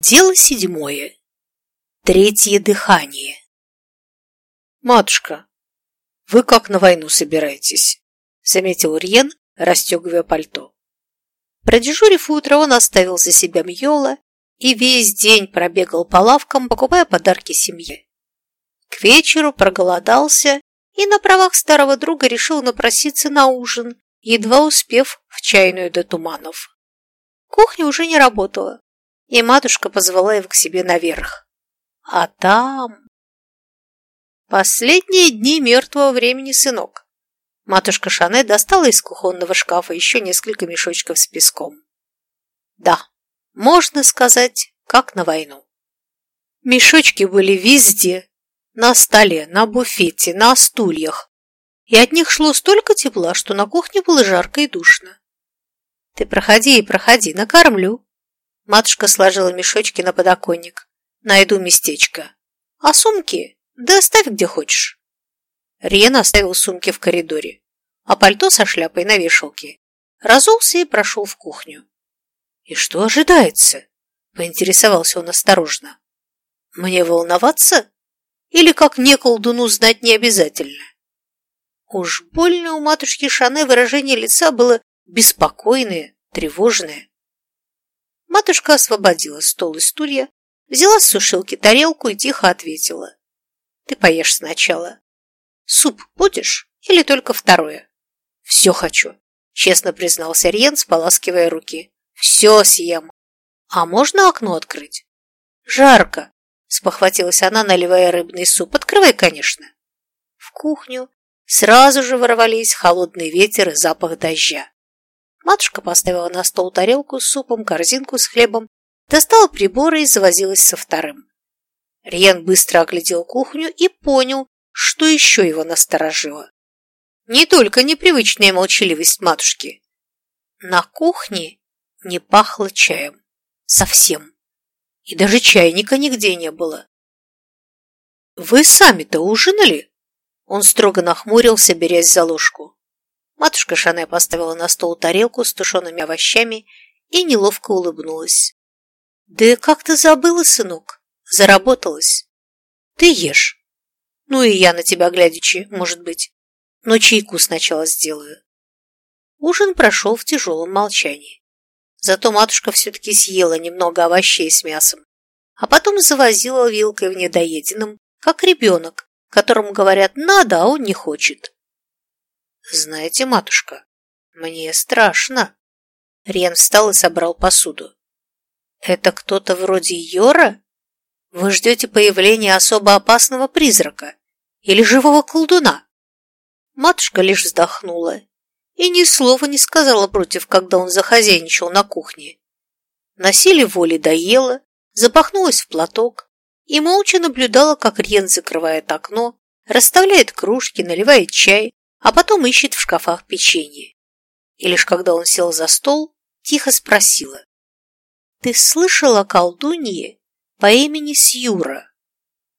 Дело седьмое. Третье дыхание. «Матушка, вы как на войну собираетесь?» — заметил Рьен, расстегивая пальто. Продежурив утро, он оставил за себя Мьола и весь день пробегал по лавкам, покупая подарки семье. К вечеру проголодался и на правах старого друга решил напроситься на ужин, едва успев в чайную до туманов. Кухня уже не работала, и матушка позвала его к себе наверх. А там... Последние дни мертвого времени, сынок. Матушка Шане достала из кухонного шкафа еще несколько мешочков с песком. Да, можно сказать, как на войну. Мешочки были везде, на столе, на буфете, на стульях, и от них шло столько тепла, что на кухне было жарко и душно. Ты проходи и проходи, накормлю. Матушка сложила мешочки на подоконник. Найду местечко. А сумки? Да оставь где хочешь. Рен оставил сумки в коридоре, а пальто со шляпой на вешалке. Разулся и прошел в кухню. И что ожидается? Поинтересовался он осторожно. Мне волноваться? Или как не колдуну знать не обязательно? Уж больно у матушки Шане выражение лица было беспокойное, тревожное. Матушка освободила стол и стулья, взяла с сушилки тарелку и тихо ответила. «Ты поешь сначала. Суп будешь или только второе?» «Все хочу», — честно признался Рьен, споласкивая руки. «Все съем. А можно окно открыть?» «Жарко», — спохватилась она, наливая рыбный суп. «Открывай, конечно». В кухню сразу же ворвались холодный ветер и запах дождя. Матушка поставила на стол тарелку с супом, корзинку с хлебом, достала приборы и завозилась со вторым. Риен быстро оглядел кухню и понял, что еще его насторожило. Не только непривычная молчаливость матушки. На кухне не пахло чаем. Совсем. И даже чайника нигде не было. «Вы сами-то ужинали?» Он строго нахмурился, берясь за ложку. Матушка Шане поставила на стол тарелку с тушеными овощами и неловко улыбнулась. «Да как ты забыла, сынок? Заработалась. Ты ешь. Ну и я на тебя глядячи, может быть. Но чайку сначала сделаю». Ужин прошел в тяжелом молчании. Зато матушка все-таки съела немного овощей с мясом, а потом завозила вилкой в недоеденном, как ребенок, которому говорят «надо», а он не хочет. «Знаете, матушка, мне страшно». Рен встал и собрал посуду. «Это кто-то вроде Йора? Вы ждете появления особо опасного призрака или живого колдуна?» Матушка лишь вздохнула и ни слова не сказала против, когда он захозяйничал на кухне. На силе воли доела, запахнулась в платок и молча наблюдала, как Рен закрывает окно, расставляет кружки, наливает чай, а потом ищет в шкафах печенье. И лишь когда он сел за стол, тихо спросила. «Ты слышал о колдунье по имени Сьюра?»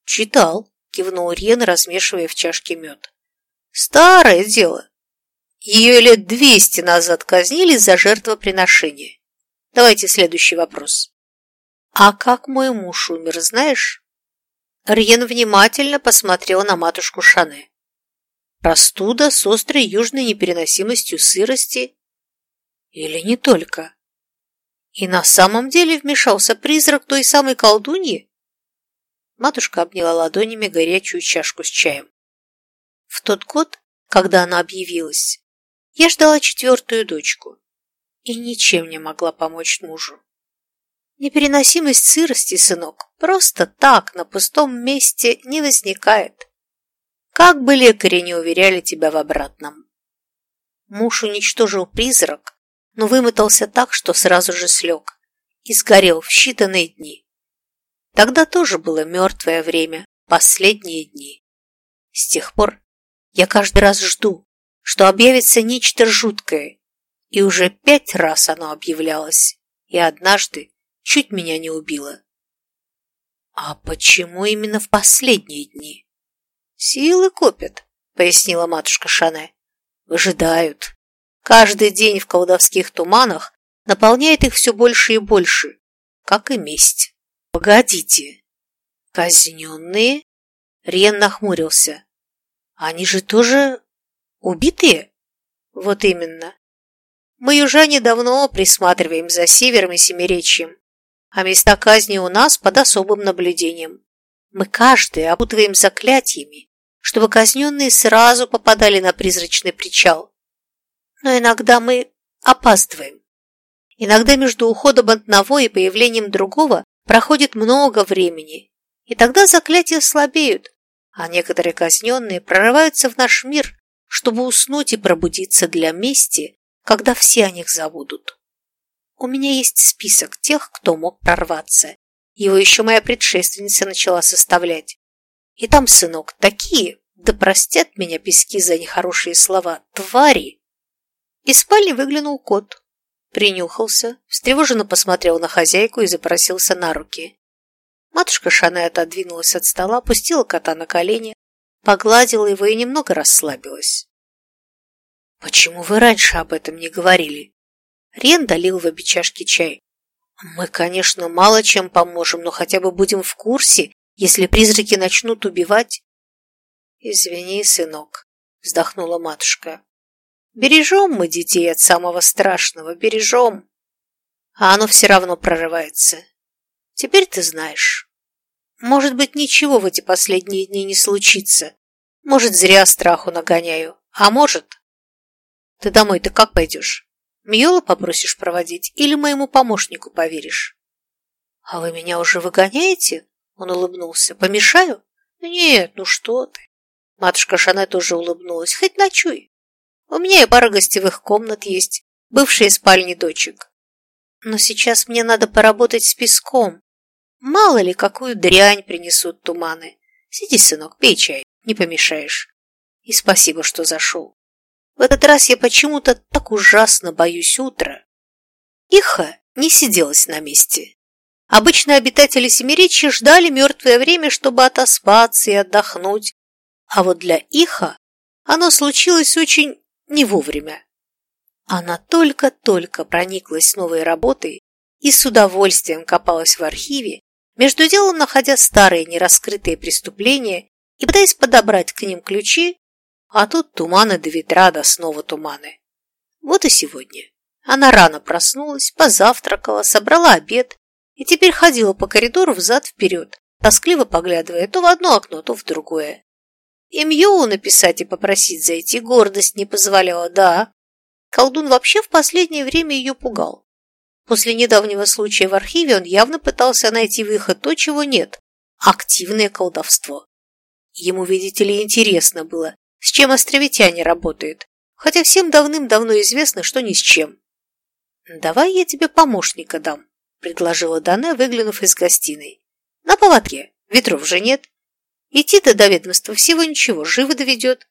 «Читал», — кивнул Рен, размешивая в чашке мед. «Старое дело. Ее лет двести назад казнили за жертвоприношение. Давайте следующий вопрос. А как мой муж умер, знаешь?» Рьен внимательно посмотрел на матушку Шане. Простуда с острой южной непереносимостью сырости? Или не только? И на самом деле вмешался призрак той самой колдуньи? Матушка обняла ладонями горячую чашку с чаем. В тот год, когда она объявилась, я ждала четвертую дочку и ничем не могла помочь мужу. Непереносимость сырости, сынок, просто так на пустом месте не возникает как бы лекари не уверяли тебя в обратном. Муж уничтожил призрак, но вымотался так, что сразу же слег и сгорел в считанные дни. Тогда тоже было мертвое время, последние дни. С тех пор я каждый раз жду, что объявится нечто жуткое, и уже пять раз оно объявлялось, и однажды чуть меня не убило. А почему именно в последние дни? «Силы копят», — пояснила матушка Шане. «Выжидают. Каждый день в колдовских туманах наполняет их все больше и больше, как и месть». Погодите. Казненные? Рен нахмурился. Они же тоже убитые? Вот именно. Мы, южане, давно присматриваем за севером и семиречьем, а места казни у нас под особым наблюдением. Мы каждый опутываем заклятиями, чтобы казненные сразу попадали на призрачный причал. Но иногда мы опаздываем. Иногда между уходом одного и появлением другого проходит много времени, и тогда заклятия слабеют, а некоторые казненные прорываются в наш мир, чтобы уснуть и пробудиться для мести, когда все о них забудут. У меня есть список тех, кто мог прорваться, его еще моя предшественница начала составлять. И там, сынок, такие, да простят меня пески за нехорошие слова, твари. Из спальни выглянул кот. Принюхался, встревоженно посмотрел на хозяйку и запросился на руки. Матушка Шане отодвинулась от стола, опустила кота на колени, погладила его и немного расслабилась. «Почему вы раньше об этом не говорили?» Рен долил в обе чашки чай. Мы, конечно, мало чем поможем, но хотя бы будем в курсе, если призраки начнут убивать. Извини, сынок, вздохнула матушка. Бережем мы детей от самого страшного, бережем. А оно все равно прорывается. Теперь ты знаешь. Может быть, ничего в эти последние дни не случится. Может, зря страху нагоняю. А может... Ты домой-то как пойдешь? Мьола попросишь проводить или моему помощнику поверишь? А вы меня уже выгоняете? Он улыбнулся. Помешаю? Нет, ну что ты. Матушка Шане тоже улыбнулась. Хоть ночуй. У меня и пара гостевых комнат есть, бывшие спальни дочек. Но сейчас мне надо поработать с песком. Мало ли, какую дрянь принесут туманы. Сиди, сынок, пей чай, не помешаешь. И спасибо, что зашел. В этот раз я почему-то так ужасно боюсь утра. Иха не сиделась на месте. Обычно обитатели Семиречья ждали мертвое время, чтобы отоспаться и отдохнуть, а вот для Иха оно случилось очень не вовремя. Она только-только прониклась новой работой и с удовольствием копалась в архиве, между делом находя старые нераскрытые преступления и пытаясь подобрать к ним ключи, а тут туманы до ветра, да снова туманы. Вот и сегодня. Она рано проснулась, позавтракала, собрала обед и теперь ходила по коридору взад-вперед, тоскливо поглядывая то в одно окно, то в другое. И Мьюу написать и попросить зайти гордость не позволяла, да. Колдун вообще в последнее время ее пугал. После недавнего случая в архиве он явно пытался найти выход то, чего нет – активное колдовство. Ему, видите ли, интересно было, с чем островитяне работают, хотя всем давным-давно известно, что ни с чем. «Давай я тебе помощника дам», – предложила Дане, выглянув из гостиной. «На поводке, ветров же нет. Идти-то до ведомства всего ничего, живо доведет».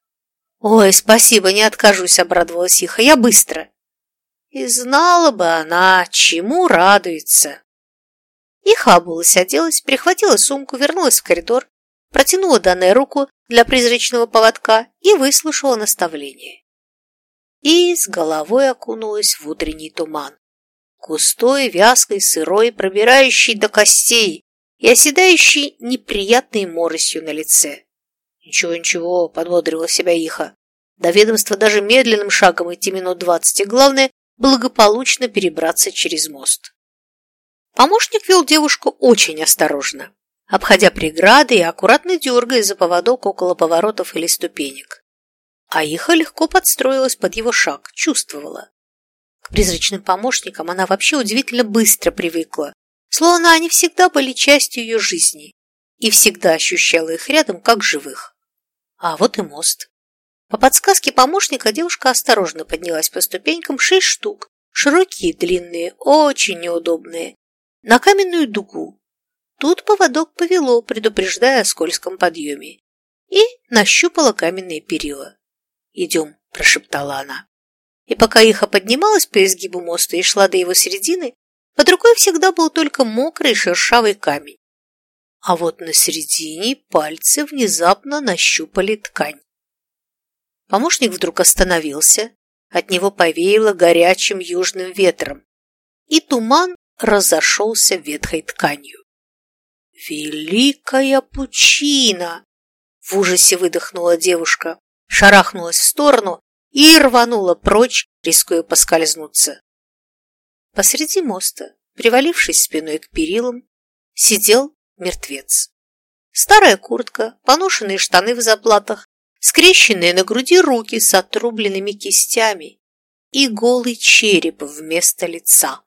«Ой, спасибо, не откажусь», – обрадовалась Иха, – «я быстро». И знала бы она, чему радуется. Иха обулась, оделась, перехватила сумку, вернулась в коридор, протянула Дане руку для призрачного поводка и выслушала наставление. И с головой окунулась в утренний туман. Густой, вязкой, сырой, пробирающий до костей и оседающий неприятной моросью на лице. «Ничего, ничего», — подбодрила себя Иха. До ведомства даже медленным шагом идти минут двадцать, и главное — благополучно перебраться через мост. Помощник вел девушку очень осторожно обходя преграды и аккуратно дергая за поводок около поворотов или ступенек. А Иха легко подстроилась под его шаг, чувствовала. Призрачным помощникам она вообще удивительно быстро привыкла, словно они всегда были частью ее жизни и всегда ощущала их рядом как живых. А вот и мост. По подсказке помощника девушка осторожно поднялась по ступенькам шесть штук, широкие, длинные, очень неудобные, на каменную дугу, Тут поводок повело, предупреждая о скользком подъеме, и нащупала каменные перила. «Идем», – прошептала она. И пока Иха поднималась по изгибу моста и шла до его середины, под рукой всегда был только мокрый шершавый камень. А вот на середине пальцы внезапно нащупали ткань. Помощник вдруг остановился, от него повеяло горячим южным ветром, и туман разошелся ветхой тканью. Великая пучина! В ужасе выдохнула девушка, шарахнулась в сторону и рванула прочь, рискуя поскользнуться. Посреди моста, привалившись спиной к перилам, сидел мертвец. Старая куртка, поношенные штаны в заплатах, скрещенные на груди руки с отрубленными кистями и голый череп вместо лица.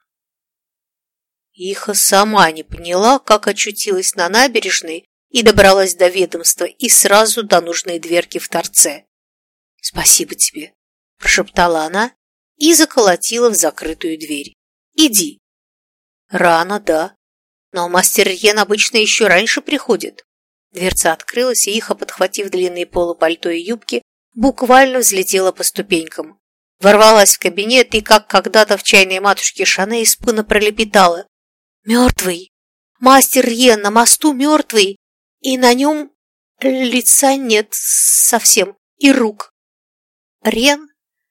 Иха сама не поняла, как очутилась на набережной и добралась до ведомства и сразу до нужной дверки в торце. «Спасибо тебе», – прошептала она и заколотила в закрытую дверь. «Иди». «Рано, да, но мастер Йен обычно еще раньше приходит». Дверца открылась, и Иха, подхватив длинные полы пальто и юбки, буквально взлетела по ступенькам. Ворвалась в кабинет и, как когда-то в чайной матушке Шане, испуганно пролепетала. «Мертвый! Мастер Йен на мосту мертвый! И на нем лица нет совсем, и рук!» Рен,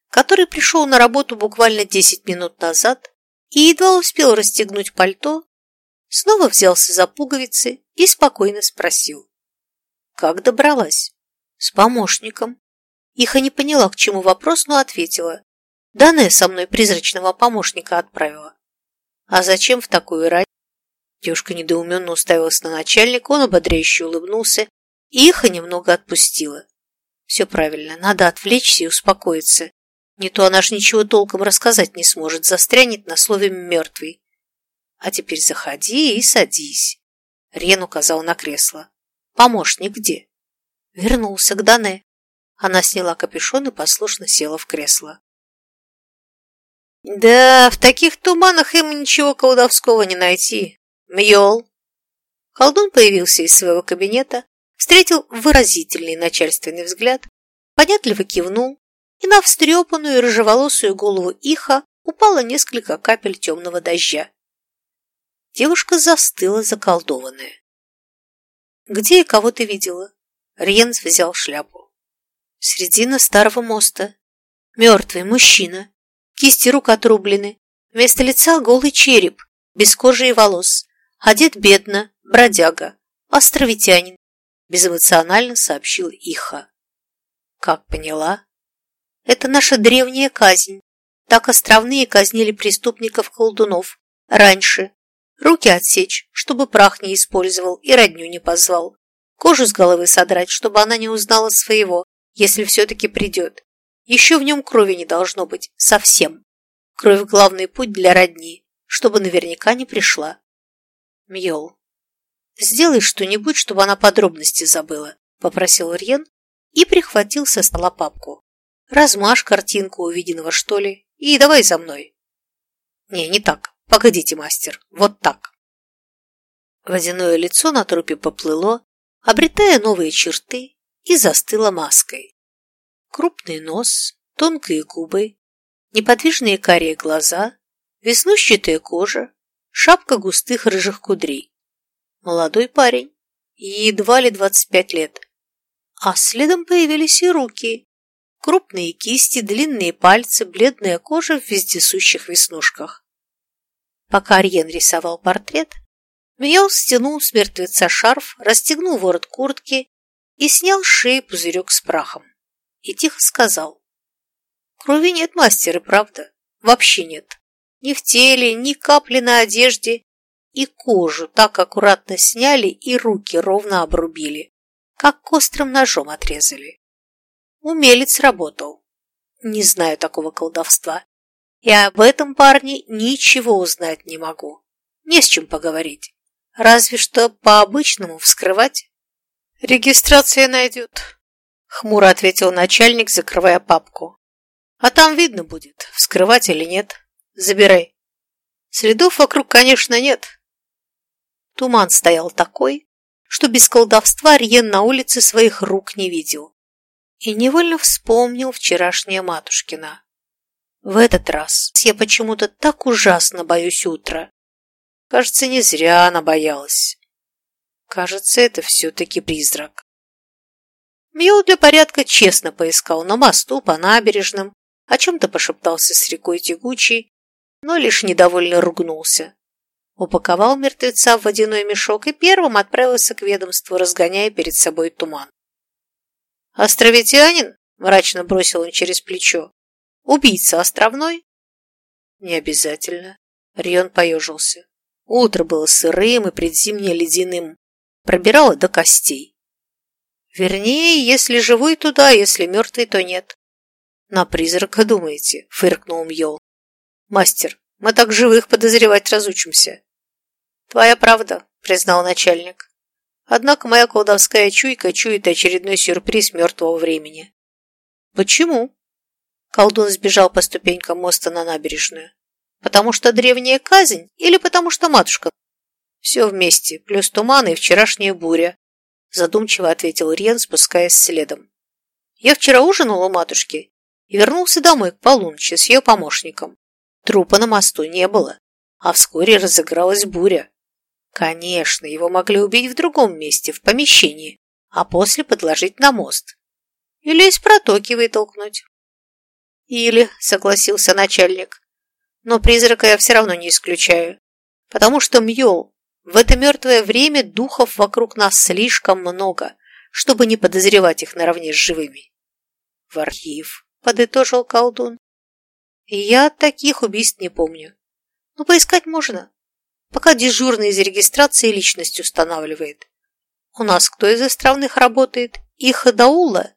который пришел на работу буквально десять минут назад и едва успел расстегнуть пальто, снова взялся за пуговицы и спокойно спросил. Как добралась? С помощником. Иха не поняла, к чему вопрос, но ответила. Данная со мной призрачного помощника отправила. А зачем в такую рань? Девушка недоуменно уставилась на начальника, он ободряюще улыбнулся, и Иха немного отпустила. Все правильно, надо отвлечься и успокоиться. Не то она ж ничего толком рассказать не сможет, застрянет на слове «мертвый». А теперь заходи и садись. Рен указал на кресло. Помощник где? Вернулся к Дане. Она сняла капюшон и послушно села в кресло. Да, в таких туманах им ничего колдовского не найти. Мьол. Колдун появился из своего кабинета, встретил выразительный начальственный взгляд, понятливо кивнул, и на встрепанную рыжеволосую голову Иха упало несколько капель темного дождя. Девушка застыла заколдованная. «Где и кого ты видела?» Рьенс взял шляпу. «Средина старого моста. Мертвый мужчина. Кисти рук отрублены. Вместо лица голый череп, без кожи и волос. Одет бедно, бродяга, островитянин», безэмоционально сообщил Иха. «Как поняла?» «Это наша древняя казнь. Так островные казнили преступников-колдунов. Раньше, Руки отсечь, чтобы прах не использовал и родню не позвал. Кожу с головы содрать, чтобы она не узнала своего, если все-таки придет. Еще в нем крови не должно быть. Совсем. Кровь – главный путь для родни, чтобы наверняка не пришла. Мьол. «Сделай что-нибудь, чтобы она подробности забыла», – попросил Рьен и прихватил со стола папку. «Размажь картинку увиденного, что ли, и давай за мной». «Не, не так. Погодите, мастер, вот так. Водяное лицо на трупе поплыло, обретая новые черты, и застыло маской. Крупный нос, тонкие губы, неподвижные карие глаза, веснущатая кожа, шапка густых рыжих кудрей. Молодой парень, едва ли двадцать пять лет. А следом появились и руки. Крупные кисти, длинные пальцы, бледная кожа в вездесущих веснушках. Пока Ариен рисовал портрет, Мьял стянул с мертвеца шарф, расстегнул ворот куртки и снял с шеи пузырек с прахом. И тихо сказал. Крови нет, мастер, правда. Вообще нет. Ни в теле, ни капли на одежде. И кожу так аккуратно сняли и руки ровно обрубили, как острым ножом отрезали. Умелец работал. Не знаю такого колдовства. И об этом парне ничего узнать не могу. Не с чем поговорить. Разве что по-обычному вскрывать. Регистрация найдет, хмуро ответил начальник, закрывая папку. А там видно будет, вскрывать или нет. Забирай. Следов вокруг, конечно, нет. Туман стоял такой, что без колдовства Риен на улице своих рук не видел. И невольно вспомнил вчерашнее матушкина. В этот раз я почему-то так ужасно боюсь утра. Кажется, не зря она боялась. Кажется, это все-таки призрак. Мьол для порядка честно поискал на мосту, по набережным, о чем-то пошептался с рекой тягучей, но лишь недовольно ругнулся. Упаковал мертвеца в водяной мешок и первым отправился к ведомству, разгоняя перед собой туман. «Островитянин?» – мрачно бросил он через плечо. «Убийца островной?» «Не обязательно». Рион поежился. Утро было сырым и предзимнее ледяным. Пробирало до костей. Вернее, если живой, туда, если мертвый, то нет. На призрака думаете, фыркнул Мьол. Мастер, мы так живых подозревать разучимся. Твоя правда, признал начальник. Однако моя колдовская чуйка чует очередной сюрприз мертвого времени. Почему? Колдун сбежал по ступенькам моста на набережную. Потому что древняя казнь или потому что матушка? Все вместе, плюс туман и вчерашняя буря, задумчиво ответил Рен, спускаясь следом. Я вчера ужинал у матушки и вернулся домой к полуночи с ее помощником. Трупа на мосту не было, а вскоре разыгралась буря. Конечно, его могли убить в другом месте, в помещении, а после подложить на мост. Или из протоки вытолкнуть. Или, согласился начальник, но призрака я все равно не исключаю. Потому что, Мьол, в это мертвое время духов вокруг нас слишком много, чтобы не подозревать их наравне с живыми. В архив, подытожил колдун. И я таких убийств не помню. Но поискать можно, пока дежурный из регистрации личность устанавливает. У нас кто из островных работает? Их Даула?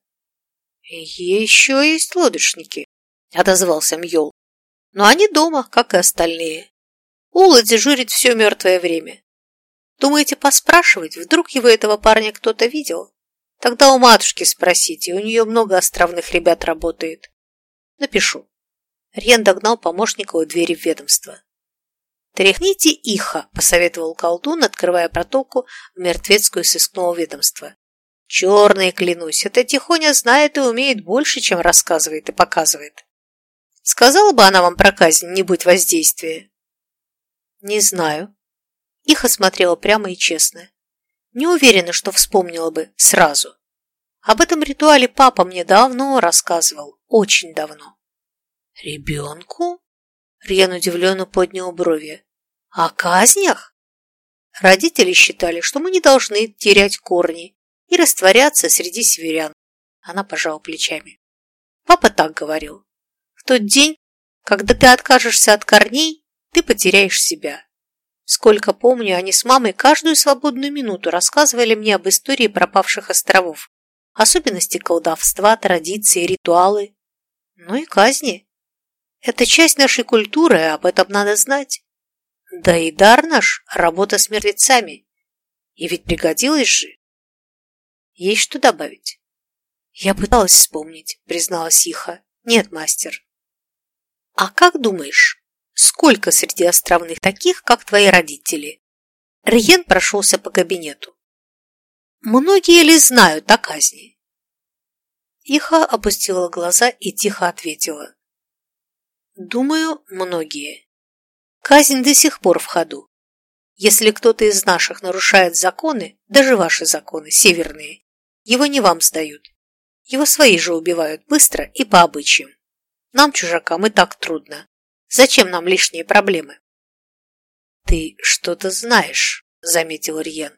Еще есть лодочники, отозвался Мьол. Но они дома, как и остальные. Ула дежурит все мертвое время. Думаете, поспрашивать, вдруг его этого парня кто-то видел? Тогда у матушки спросите, у нее много островных ребят работает. Напишу. Рен догнал помощника у двери в ведомство. «Тряхните иха», – посоветовал колдун, открывая протоку в мертвецкую сыскного ведомства. «Черный, клянусь, эта тихоня знает и умеет больше, чем рассказывает и показывает. Сказала бы она вам про казнь, не будь воздействия? Не знаю. Их осмотрела прямо и честно. Не уверена, что вспомнила бы сразу. Об этом ритуале папа мне давно рассказывал, очень давно. Ребенку? Рьян удивленно поднял брови. О казнях? Родители считали, что мы не должны терять корни и растворяться среди северян. Она пожала плечами. Папа так говорил тот день, когда ты откажешься от корней, ты потеряешь себя. Сколько помню, они с мамой каждую свободную минуту рассказывали мне об истории пропавших островов, особенности колдовства, традиции, ритуалы, ну и казни. Это часть нашей культуры, об этом надо знать. Да и дар наш – работа с мертвецами. И ведь пригодилось же. Есть что добавить? Я пыталась вспомнить, призналась Иха. Нет, мастер, а как думаешь, сколько среди островных таких, как твои родители? Риен прошелся по кабинету. Многие ли знают о казни? Иха опустила глаза и тихо ответила. Думаю, многие. Казнь до сих пор в ходу. Если кто-то из наших нарушает законы, даже ваши законы, северные, его не вам сдают. Его свои же убивают быстро и по обычаям. Нам, чужакам, и так трудно. Зачем нам лишние проблемы? Ты что-то знаешь, заметил Риен.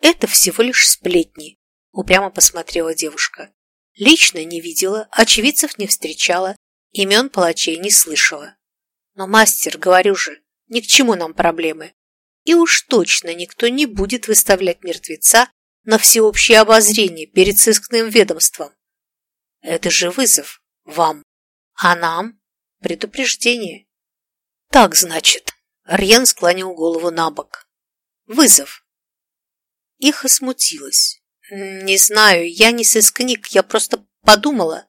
Это всего лишь сплетни, упрямо посмотрела девушка. Лично не видела, очевидцев не встречала, имен палачей не слышала. Но, мастер, говорю же, ни к чему нам проблемы. И уж точно никто не будет выставлять мертвеца на всеобщее обозрение перед сыскным ведомством. Это же вызов вам. А нам предупреждение. Так, значит. Рьен склонил голову на бок. Вызов. Их осмутилась. Не знаю, я не сыскник, я просто подумала.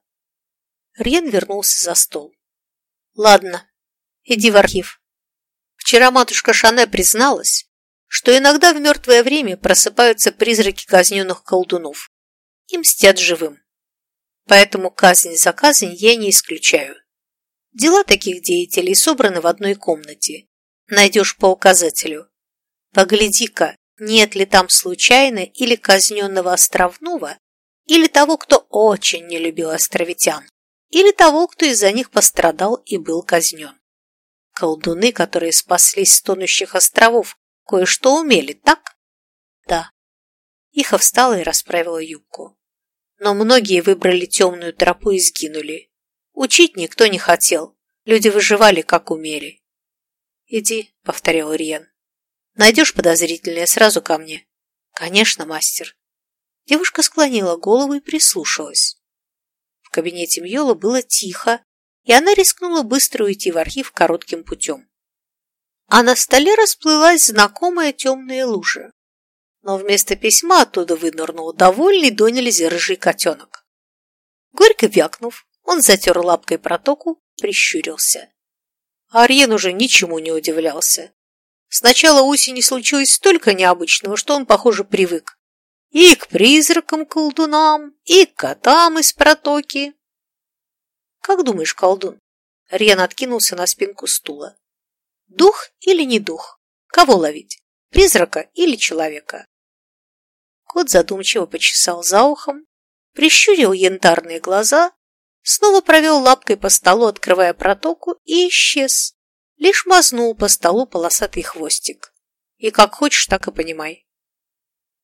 Рьен вернулся за стол. Ладно, иди в архив. Вчера матушка Шане призналась, что иногда в мертвое время просыпаются призраки казненных колдунов и мстят живым. Поэтому казнь за казнь я не исключаю. Дела таких деятелей собраны в одной комнате. Найдешь по указателю. Погляди-ка, нет ли там случайно или казненного островного, или того, кто очень не любил островитян, или того, кто из-за них пострадал и был казнен. Колдуны, которые спаслись с тонущих островов, кое-что умели, так? Да. Иха встала и расправила юбку. Но многие выбрали темную тропу и сгинули. Учить никто не хотел. Люди выживали, как умели. «Иди», — повторил Ириен. «Найдешь подозрительное, сразу ко мне». «Конечно, мастер». Девушка склонила голову и прислушалась. Кабинете Мьола было тихо, и она рискнула быстро уйти в архив коротким путем. А на столе расплылась знакомая темная лужа. Но вместо письма оттуда вынырнул довольный до нельзя рыжий котенок. Горько вякнув, он затер лапкой протоку, прищурился. Ариен уже ничему не удивлялся. С начала осени случилось столько необычного, что он, похоже, привык. И к призракам-колдунам, и к котам из протоки. Как думаешь, колдун? Рен откинулся на спинку стула. Дух или не дух? Кого ловить? Призрака или человека? Кот задумчиво почесал за ухом, прищурил янтарные глаза, снова провел лапкой по столу, открывая протоку, и исчез. Лишь мазнул по столу полосатый хвостик. И как хочешь, так и понимай.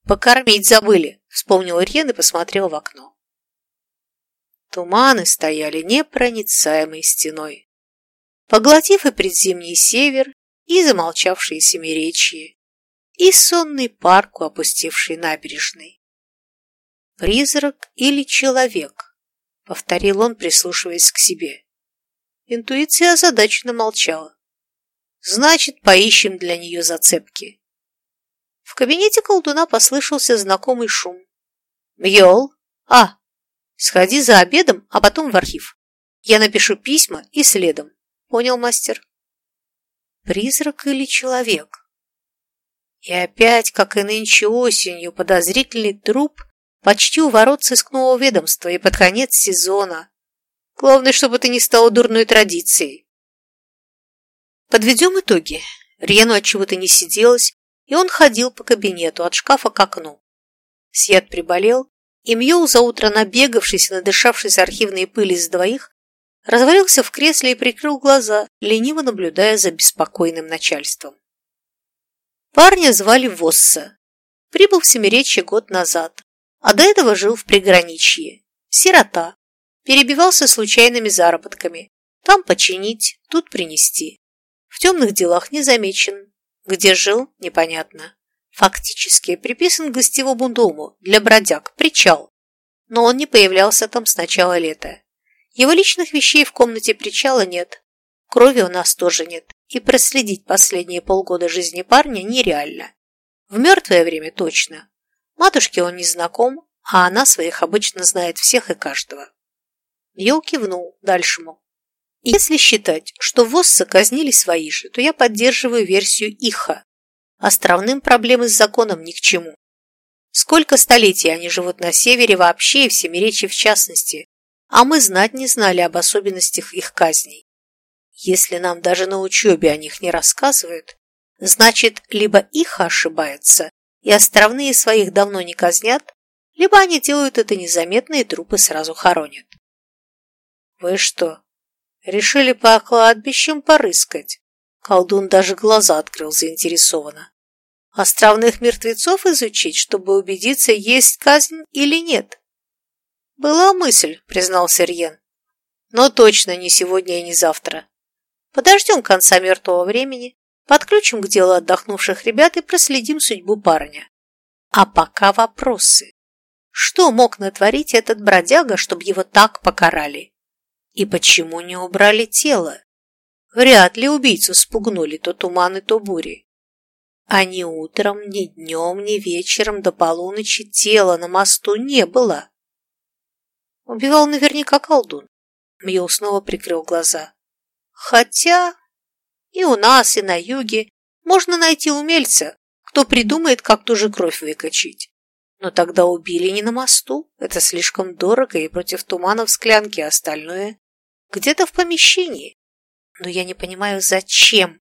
«Покормить забыли», — вспомнил Рен и посмотрел в окно. Туманы стояли непроницаемой стеной, поглотив и предзимний север, и замолчавшие семиречье, и сонный парк у опустевшей набережной. «Призрак или человек?» — повторил он, прислушиваясь к себе. Интуиция озадаченно молчала. «Значит, поищем для нее зацепки». В кабинете колдуна послышался знакомый шум. «Мьол! А, Сходи за обедом, а потом в архив. Я напишу письма и следом. Понял, мастер? Призрак или человек? И опять, как и нынче осенью, подозрительный труп почти у ворот сыскного ведомства и под конец сезона. Главное, чтобы это не стало дурной традицией. Подведем итоги. Рену от чего-то не сиделось, и он ходил по кабинету от шкафа к окну. Сьет приболел, и Мьюл, за утро набегавшись и надышавшись архивной пыли с двоих, развалился в кресле и прикрыл глаза, лениво наблюдая за беспокойным начальством. Парня звали Восса. Прибыл в Семиречье год назад, а до этого жил в приграничье. Сирота. Перебивался случайными заработками. Там починить, тут принести. В темных делах не замечен. Где жил, непонятно. Фактически приписан к гостевому дому для бродяг, причал. Но он не появлялся там с начала лета. Его личных вещей в комнате причала нет. Крови у нас тоже нет. И проследить последние полгода жизни парня нереально. В мертвое время точно. Матушке он не знаком, а она своих обычно знает всех и каждого. Йол кивнул если считать, что Восса казнили свои же, то я поддерживаю версию Иха, Островным проблемы с законом ни к чему. Сколько столетий они живут на севере вообще и в Семиречье в частности, а мы знать не знали об особенностях их казней. Если нам даже на учебе о них не рассказывают, значит, либо их ошибается, и островные своих давно не казнят, либо они делают это незаметно и трупы сразу хоронят. Вы что, решили по кладбищам порыскать? Колдун даже глаза открыл заинтересованно. Островных мертвецов изучить, чтобы убедиться, есть казнь или нет. Была мысль, признался Рьен. Но точно не сегодня и не завтра. Подождем конца мертвого времени, подключим к делу отдохнувших ребят и проследим судьбу парня. А пока вопросы. Что мог натворить этот бродяга, чтобы его так покарали? И почему не убрали тело? Вряд ли убийцу спугнули то туманы, то бури. А ни утром, ни днем, ни вечером до полуночи тела на мосту не было. Убивал наверняка колдун. Мьюл снова прикрыл глаза. Хотя и у нас, и на юге можно найти умельца, кто придумает, как ту же кровь выкачить. Но тогда убили не на мосту, это слишком дорого и против тумана в склянке, остальное где-то в помещении. Но я не понимаю, зачем.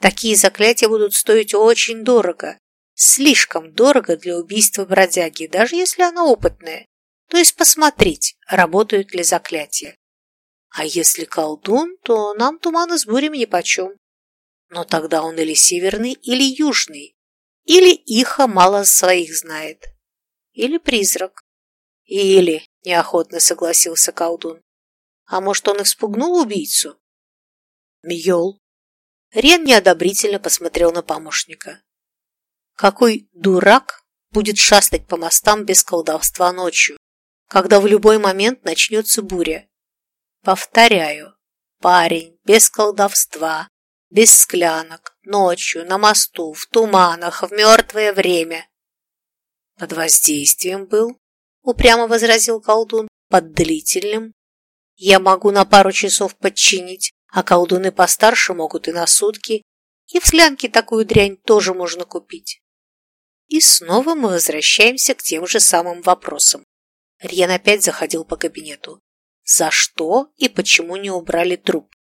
Такие заклятия будут стоить очень дорого. Слишком дорого для убийства бродяги, даже если она опытная. То есть посмотреть, работают ли заклятия. А если колдун, то нам туманы с бурями нипочем. Но тогда он или северный, или южный, или иха мало своих знает, или призрак. Или, неохотно согласился колдун. А может, он испугнул убийцу? Мьол. Рен неодобрительно посмотрел на помощника. Какой дурак будет шастать по мостам без колдовства ночью, когда в любой момент начнется буря? Повторяю, парень без колдовства, без склянок, ночью, на мосту, в туманах, в мертвое время. Под воздействием был, упрямо возразил колдун, под длительным. Я могу на пару часов подчинить, а колдуны постарше могут и на сутки, и в склянке такую дрянь тоже можно купить. И снова мы возвращаемся к тем же самым вопросам. Рьен опять заходил по кабинету. За что и почему не убрали труп?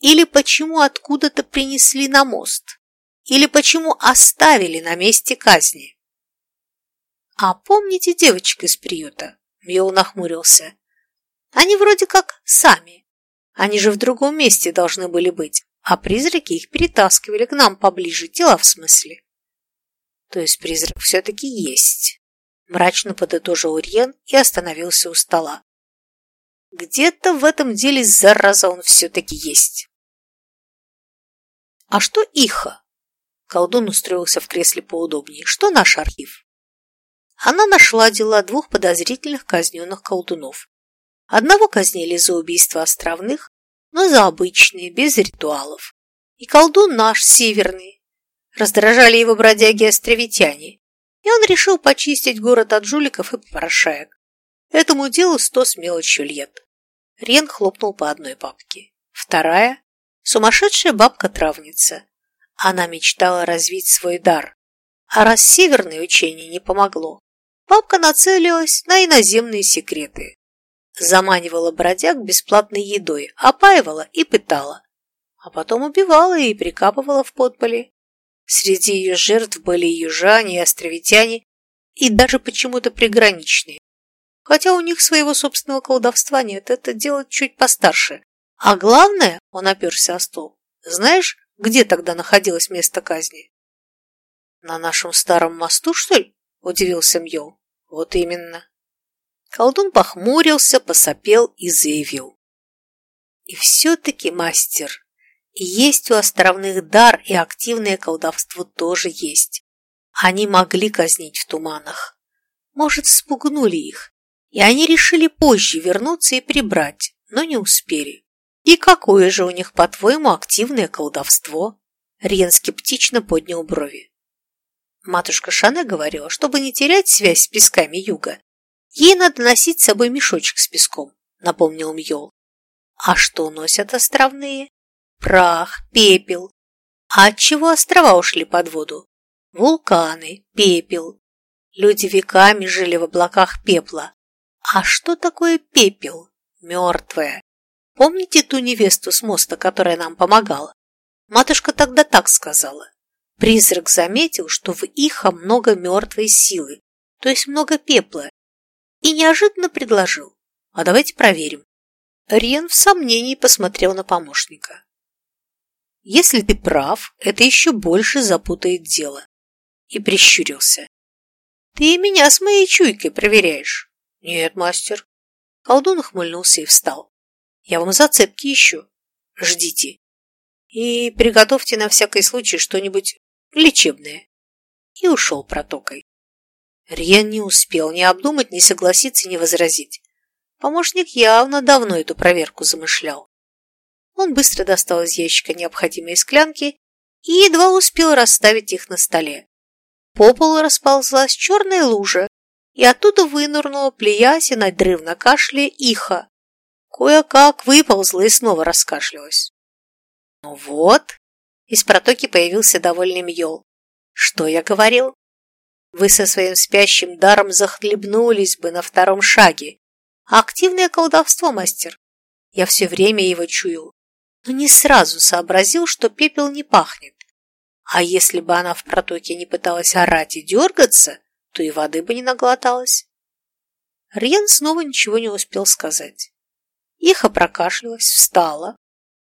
Или почему откуда-то принесли на мост? Или почему оставили на месте казни? А помните девочек из приюта? Мьол нахмурился. Они вроде как сами. Они же в другом месте должны были быть, а призраки их перетаскивали к нам поближе, тела в смысле. То есть призрак все-таки есть. Мрачно подытожил Урьен и остановился у стола. Где-то в этом деле, зараза, он все-таки есть. А что Иха? Колдун устроился в кресле поудобнее. Что наш архив? Она нашла дела двух подозрительных казненных колдунов. Одного казнили за убийство островных, но за обычные, без ритуалов. И колдун наш, северный. Раздражали его бродяги-островитяне, и он решил почистить город от жуликов и попрошаек. Этому делу сто с мелочью лет. Рен хлопнул по одной бабке. Вторая – сумасшедшая бабка-травница. Она мечтала развить свой дар. А раз северное учение не помогло, бабка нацелилась на иноземные секреты. Заманивала бродяг бесплатной едой, опаивала и пытала. А потом убивала и прикапывала в подполе. Среди ее жертв были южане и островитяне, и даже почему-то приграничные, Хотя у них своего собственного колдовства нет, это дело чуть постарше. А главное, он оперся о стол. Знаешь, где тогда находилось место казни? На нашем старом мосту, что ли? Удивился Мьол. Вот именно. Колдун похмурился, посопел и заявил. И все-таки, мастер, есть у островных дар и активное колдовство тоже есть. Они могли казнить в туманах. Может, спугнули их, и они решили позже вернуться и прибрать, но не успели. И какое же у них, по-твоему, активное колдовство? Рен скептично поднял брови. Матушка Шане говорила, чтобы не терять связь с песками юга, ей надо носить с собой мешочек с песком, напомнил Мьол. А что носят островные? Прах, пепел. А от чего острова ушли под воду? Вулканы, пепел. Люди веками жили в облаках пепла, а что такое пепел? Мертвая. Помните ту невесту с моста, которая нам помогала? Матушка тогда так сказала. Призрак заметил, что в Иха много мертвой силы, то есть много пепла, и неожиданно предложил. А давайте проверим. Рен в сомнении посмотрел на помощника. Если ты прав, это еще больше запутает дело. И прищурился. Ты меня с моей чуйкой проверяешь. «Нет, мастер». Колдун ухмыльнулся и встал. «Я вам зацепки ищу. Ждите. И приготовьте на всякий случай что-нибудь лечебное». И ушел протокой. Риен не успел ни обдумать, ни согласиться, ни возразить. Помощник явно давно эту проверку замышлял. Он быстро достал из ящика необходимые склянки и едва успел расставить их на столе. По полу расползлась черная лужа, и оттуда вынырнула, плеясь и надрывно кашляя, иха. Кое-как выползла и снова раскашлялась. Ну вот, из протоки появился довольный Мьол. Что я говорил? Вы со своим спящим даром захлебнулись бы на втором шаге. Активное колдовство, мастер. Я все время его чую, но не сразу сообразил, что пепел не пахнет. А если бы она в протоке не пыталась орать и дергаться, то и воды бы не наглоталась. Рьен снова ничего не успел сказать. Иха прокашлялась, встала,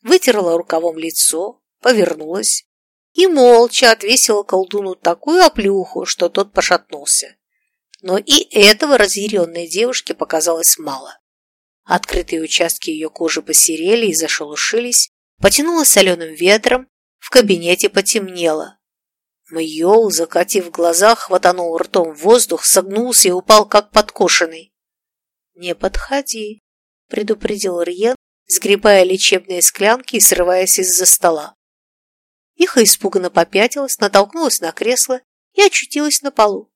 вытерла рукавом лицо, повернулась и молча отвесила колдуну такую оплюху, что тот пошатнулся. Но и этого разъяренной девушке показалось мало. Открытые участки ее кожи посерели и зашелушились, потянуло соленым ветром, в кабинете потемнело. Мьол, закатив глаза, хватанул ртом воздух, согнулся и упал, как подкошенный. «Не подходи», — предупредил Риен, сгребая лечебные склянки и срываясь из-за стола. Иха испуганно попятилась, натолкнулась на кресло и очутилась на полу.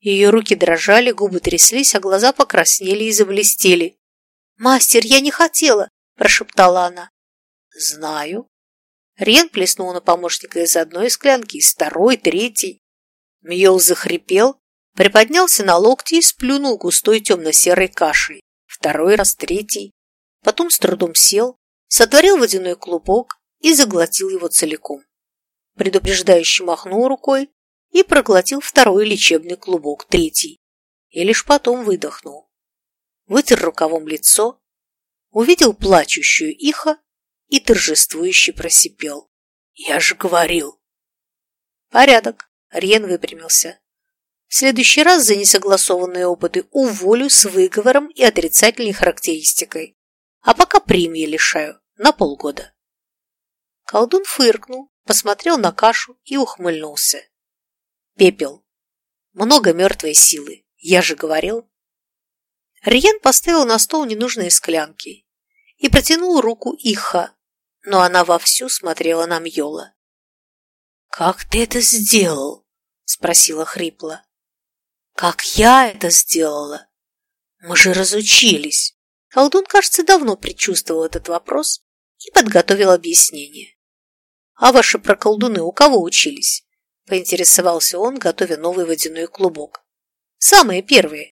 Ее руки дрожали, губы тряслись, а глаза покраснели и заблестели. «Мастер, я не хотела!» – прошептала она. «Знаю». Рен плеснул на помощника из одной склянки, из второй, третьей. Мьел захрипел, приподнялся на локти и сплюнул густой темно-серой кашей. Второй раз, третий. Потом с трудом сел, сотворил водяной клубок и заглотил его целиком. Предупреждающе махнул рукой и проглотил второй лечебный клубок, третий. И лишь потом выдохнул. Вытер рукавом лицо, увидел плачущую Иха и торжествующе просипел. «Я же говорил!» «Порядок!» — Рен выпрямился. «В следующий раз за несогласованные опыты уволю с выговором и отрицательной характеристикой. А пока премии лишаю на полгода». Колдун фыркнул, посмотрел на кашу и ухмыльнулся. Пепел. Много мертвой силы, я же говорил. Риен поставил на стол ненужные склянки и протянул руку Иха, но она вовсю смотрела на Мьола. «Как ты это сделал?» – спросила хрипло. «Как я это сделала? Мы же разучились!» Колдун, кажется, давно предчувствовал этот вопрос и подготовил объяснение. «А ваши проколдуны у кого учились?» – поинтересовался он, готовя новый водяной клубок. «Самые первые.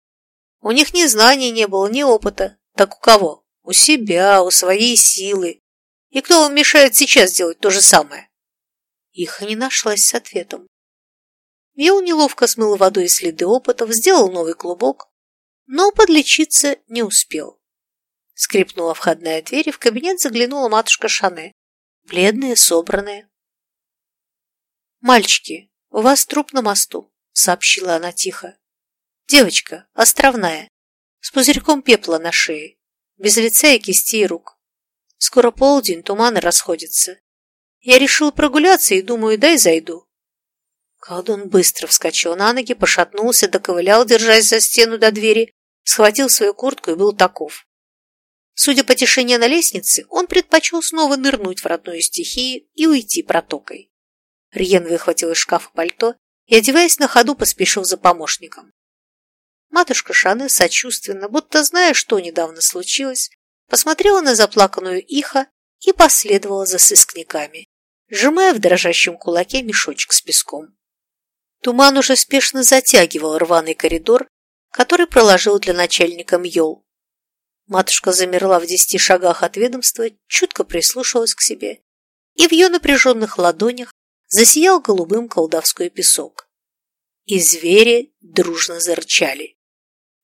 У них ни знаний не было, ни опыта. Так у кого? У себя, у своей силы. И кто вам мешает сейчас делать то же самое?» Их не нашлась с ответом. Вил неловко смыл водой следы опытов, сделал новый клубок, но подлечиться не успел. Скрипнула входная дверь, и в кабинет заглянула матушка Шане, бледная, собранная. «Мальчики, у вас труп на мосту», — сообщила она тихо. «Девочка, островная, с пузырьком пепла на шее, без лица и кистей рук. Скоро полдень, туманы расходятся. Я решил прогуляться и думаю, дай зайду». Колдун быстро вскочил на ноги, пошатнулся, доковылял, держась за стену до двери, схватил свою куртку и был таков. Судя по тишине на лестнице, он предпочел снова нырнуть в родную стихию и уйти протокой. Риен выхватил из шкафа пальто и, одеваясь на ходу, поспешил за помощником. Матушка Шаны сочувственно, будто зная, что недавно случилось, посмотрела на заплаканную Иха и последовала за сыскниками, сжимая в дрожащем кулаке мешочек с песком. Туман уже спешно затягивал рваный коридор, который проложил для начальника Мьол. Матушка замерла в десяти шагах от ведомства, чутко прислушалась к себе, и в ее напряженных ладонях засиял голубым колдовской песок. И звери дружно зарычали.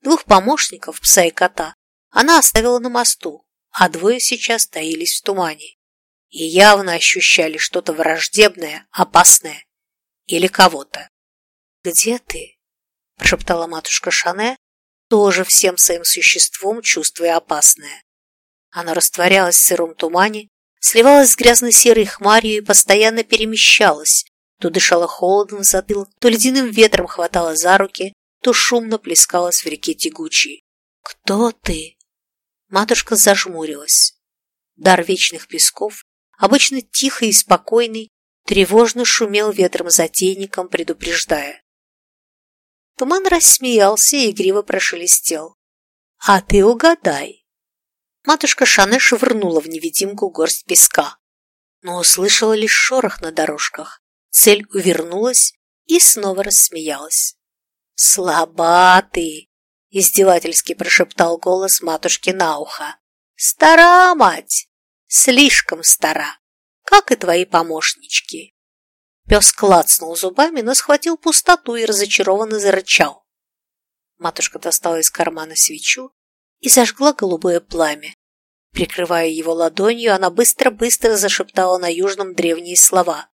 Двух помощников, пса и кота, она оставила на мосту, а двое сейчас таились в тумане и явно ощущали что-то враждебное, опасное или кого-то. «Где ты?» – прошептала матушка Шане, тоже всем своим существом чувствуя опасное. Она растворялась в сыром тумане, сливалась с грязно-серой хмарью и постоянно перемещалась, то дышала холодом в затылок, то ледяным ветром хватала за руки, то шумно плескалась в реке тягучей. «Кто ты?» Матушка зажмурилась. Дар вечных песков, обычно тихий и спокойный, тревожно шумел ветром-затейником, предупреждая. Туман рассмеялся и игриво прошелестел. «А ты угадай!» Матушка Шане швырнула в невидимку горсть песка, но услышала лишь шорох на дорожках. Цель увернулась и снова рассмеялась. «Слаба ты!» – издевательски прошептал голос матушки на ухо. «Стара, мать! Слишком стара, как и твои помощнички!» Пес клацнул зубами, но схватил пустоту и разочарованно зарычал. Матушка достала из кармана свечу и зажгла голубое пламя. Прикрывая его ладонью, она быстро-быстро зашептала на южном древние слова.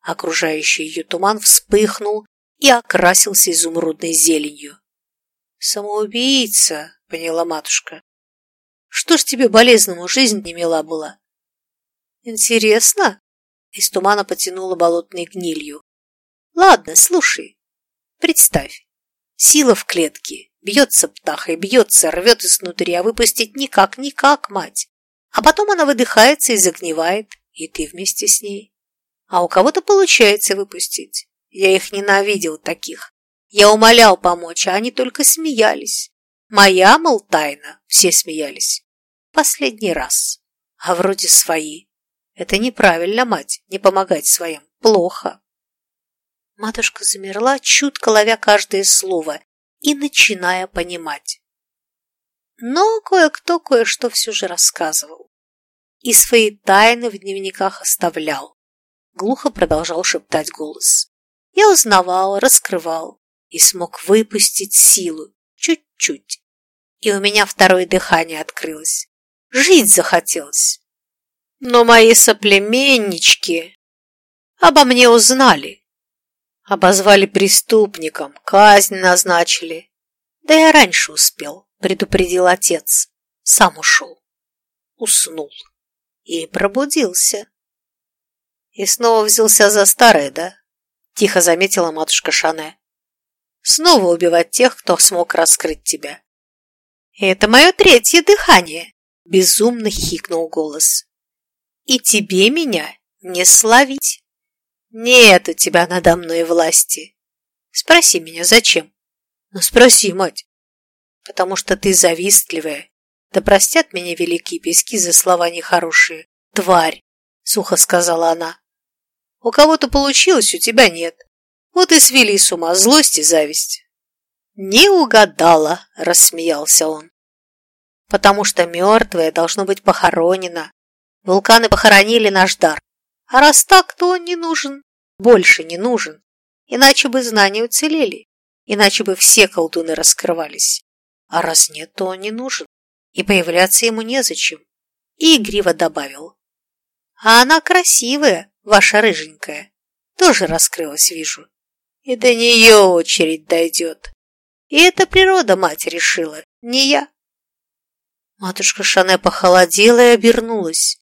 Окружающий ее туман вспыхнул и окрасился изумрудной зеленью. «Самоубийца!» — поняла матушка. «Что ж тебе болезному жизнь не мила была?» «Интересно?» — из тумана потянула болотной гнилью. «Ладно, слушай. Представь, сила в клетке, бьется птахой, бьется, рвет изнутри, а выпустить никак, никак, мать. А потом она выдыхается и загнивает, и ты вместе с ней. А у кого-то получается выпустить. Я их ненавидел таких. Я умолял помочь, а они только смеялись. Моя, мол, тайна. Все смеялись. Последний раз. А вроде свои. Это неправильно, мать, не помогать своим. Плохо. Матушка замерла, чутко ловя каждое слово и начиная понимать. Но кое-кто кое-что все же рассказывал. И свои тайны в дневниках оставлял. Глухо продолжал шептать голос. Я узнавал, раскрывал и смог выпустить силу чуть-чуть. И у меня второе дыхание открылось. Жить захотелось. Но мои соплеменнички обо мне узнали. Обозвали преступником, казнь назначили. Да я раньше успел, предупредил отец. Сам ушел. Уснул. И пробудился. И снова взялся за старое, да? Тихо заметила матушка Шане. Снова убивать тех, кто смог раскрыть тебя. Это мое третье дыхание, безумно хикнул голос. И тебе меня не словить. Нет у тебя надо мной власти. Спроси меня, зачем? Ну, спроси, мать. Потому что ты завистливая. Да простят меня великие пески за слова нехорошие. Тварь, сухо сказала она. У кого-то получилось, у тебя нет. Вот и свели с ума злость и зависть. Не угадала, рассмеялся он. Потому что мертвое должно быть похоронено. Вулканы похоронили наш дар. А раз так, то он не нужен. Больше не нужен. Иначе бы знания уцелели. Иначе бы все колдуны раскрывались. А раз нет, то он не нужен. И появляться ему незачем. И игриво добавил. А она красивая, ваша рыженькая, тоже раскрылась, вижу. И до нее очередь дойдет. И это природа мать решила, не я. Матушка Шане похолодела и обернулась.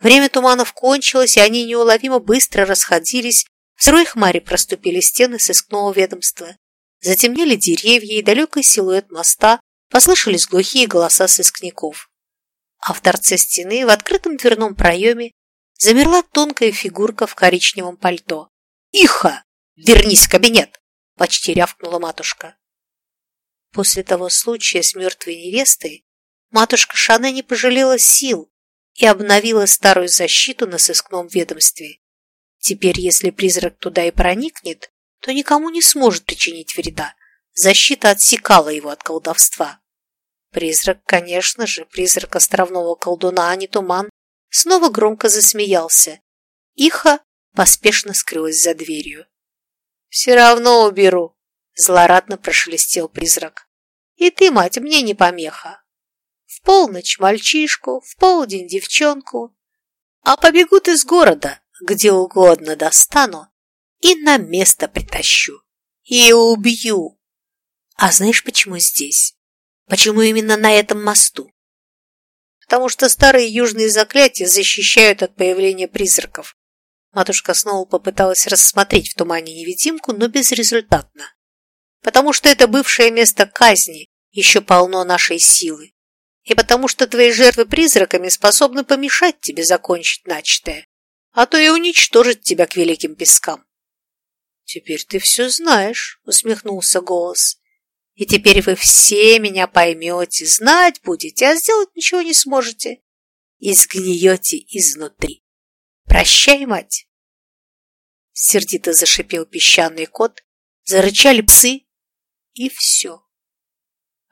Время туманов кончилось, и они неуловимо быстро расходились. В сырой хмаре проступили стены сыскного ведомства. Затемнели деревья и далекий силуэт моста, послышались глухие голоса сыскников. А в торце стены, в открытом дверном проеме, замерла тонкая фигурка в коричневом пальто. «Иха! Вернись в кабинет!» – почти рявкнула матушка. После того случая с мертвой невестой матушка Шане не пожалела сил и обновила старую защиту на сыскном ведомстве. Теперь, если призрак туда и проникнет, то никому не сможет причинить вреда. Защита отсекала его от колдовства. Призрак, конечно же, призрак островного колдуна, а туман, снова громко засмеялся. Иха поспешно скрылась за дверью. «Все равно уберу», – злорадно прошелестел призрак. «И ты, мать, мне не помеха. Полночь мальчишку, в полдень девчонку, а побегут из города, где угодно достану и на место притащу. И убью. А знаешь, почему здесь? Почему именно на этом мосту? потому что старые южные заклятия защищают от появления призраков. Матушка снова попыталась рассмотреть в тумане невидимку, но безрезультатно. Потому что это бывшее место казни, еще полно нашей силы. И потому что твои жертвы призраками способны помешать тебе закончить начатое, а то и уничтожить тебя к великим пескам. «Теперь ты все знаешь», — усмехнулся голос. И теперь вы все меня поймете, знать будете, а сделать ничего не сможете. И сгниете изнутри. Прощай, мать!» Сердито зашипел песчаный кот, зарычали псы, и все.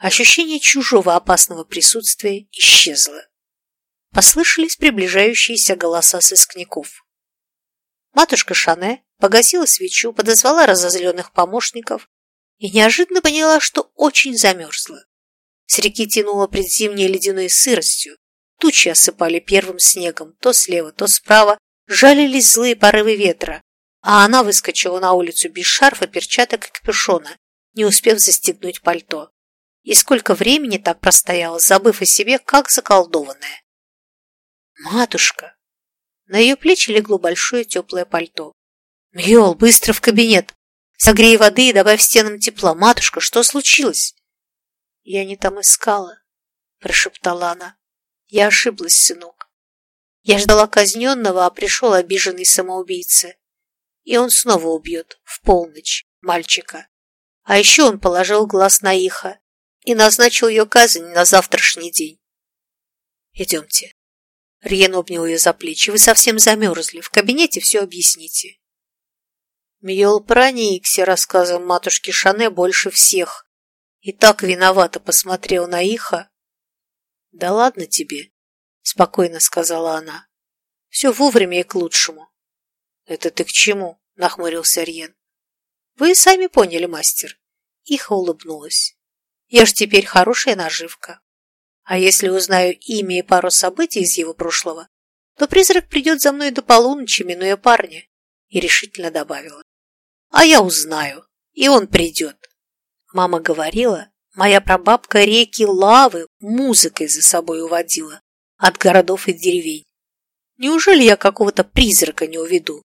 Ощущение чужого опасного присутствия исчезло. Послышались приближающиеся голоса сыскников. Матушка Шане погасила свечу, подозвала разозленных помощников, и неожиданно поняла, что очень замерзла. С реки тянуло предзимней ледяной сыростью, Тучи осыпали первым снегом, то слева, то справа, жалились злые порывы ветра, а она выскочила на улицу без шарфа, перчаток и капюшона, не успев застегнуть пальто. И сколько времени так простояла, забыв о себе, как заколдованная. «Матушка!» На ее плечи легло большое теплое пальто. «Мьол, быстро в кабинет! Согрей воды и добавь стенам тепла. Матушка, что случилось?» «Я не там искала», – прошептала она. «Я ошиблась, сынок. Я ждала казненного, а пришел обиженный самоубийца. И он снова убьет, в полночь, мальчика. А еще он положил глаз на Иха и назначил ее казнь на завтрашний день. Идемте. Риен обнял ее за плечи. Вы совсем замерзли. В кабинете все объясните. Мьол проникся рассказом матушки Шане больше всех и так виновато посмотрел на Иха. «Да ладно тебе», — спокойно сказала она. «Все вовремя и к лучшему». «Это ты к чему?» — нахмурился Риен. «Вы сами поняли, мастер». Иха улыбнулась. «Я ж теперь хорошая наживка. А если узнаю имя и пару событий из его прошлого, то призрак придет за мной до полуночи, минуя парня», и решительно добавила. А я узнаю, и он придет. Мама говорила, моя прабабка реки лавы музыкой за собой уводила от городов и деревень. Неужели я какого-то призрака не уведу?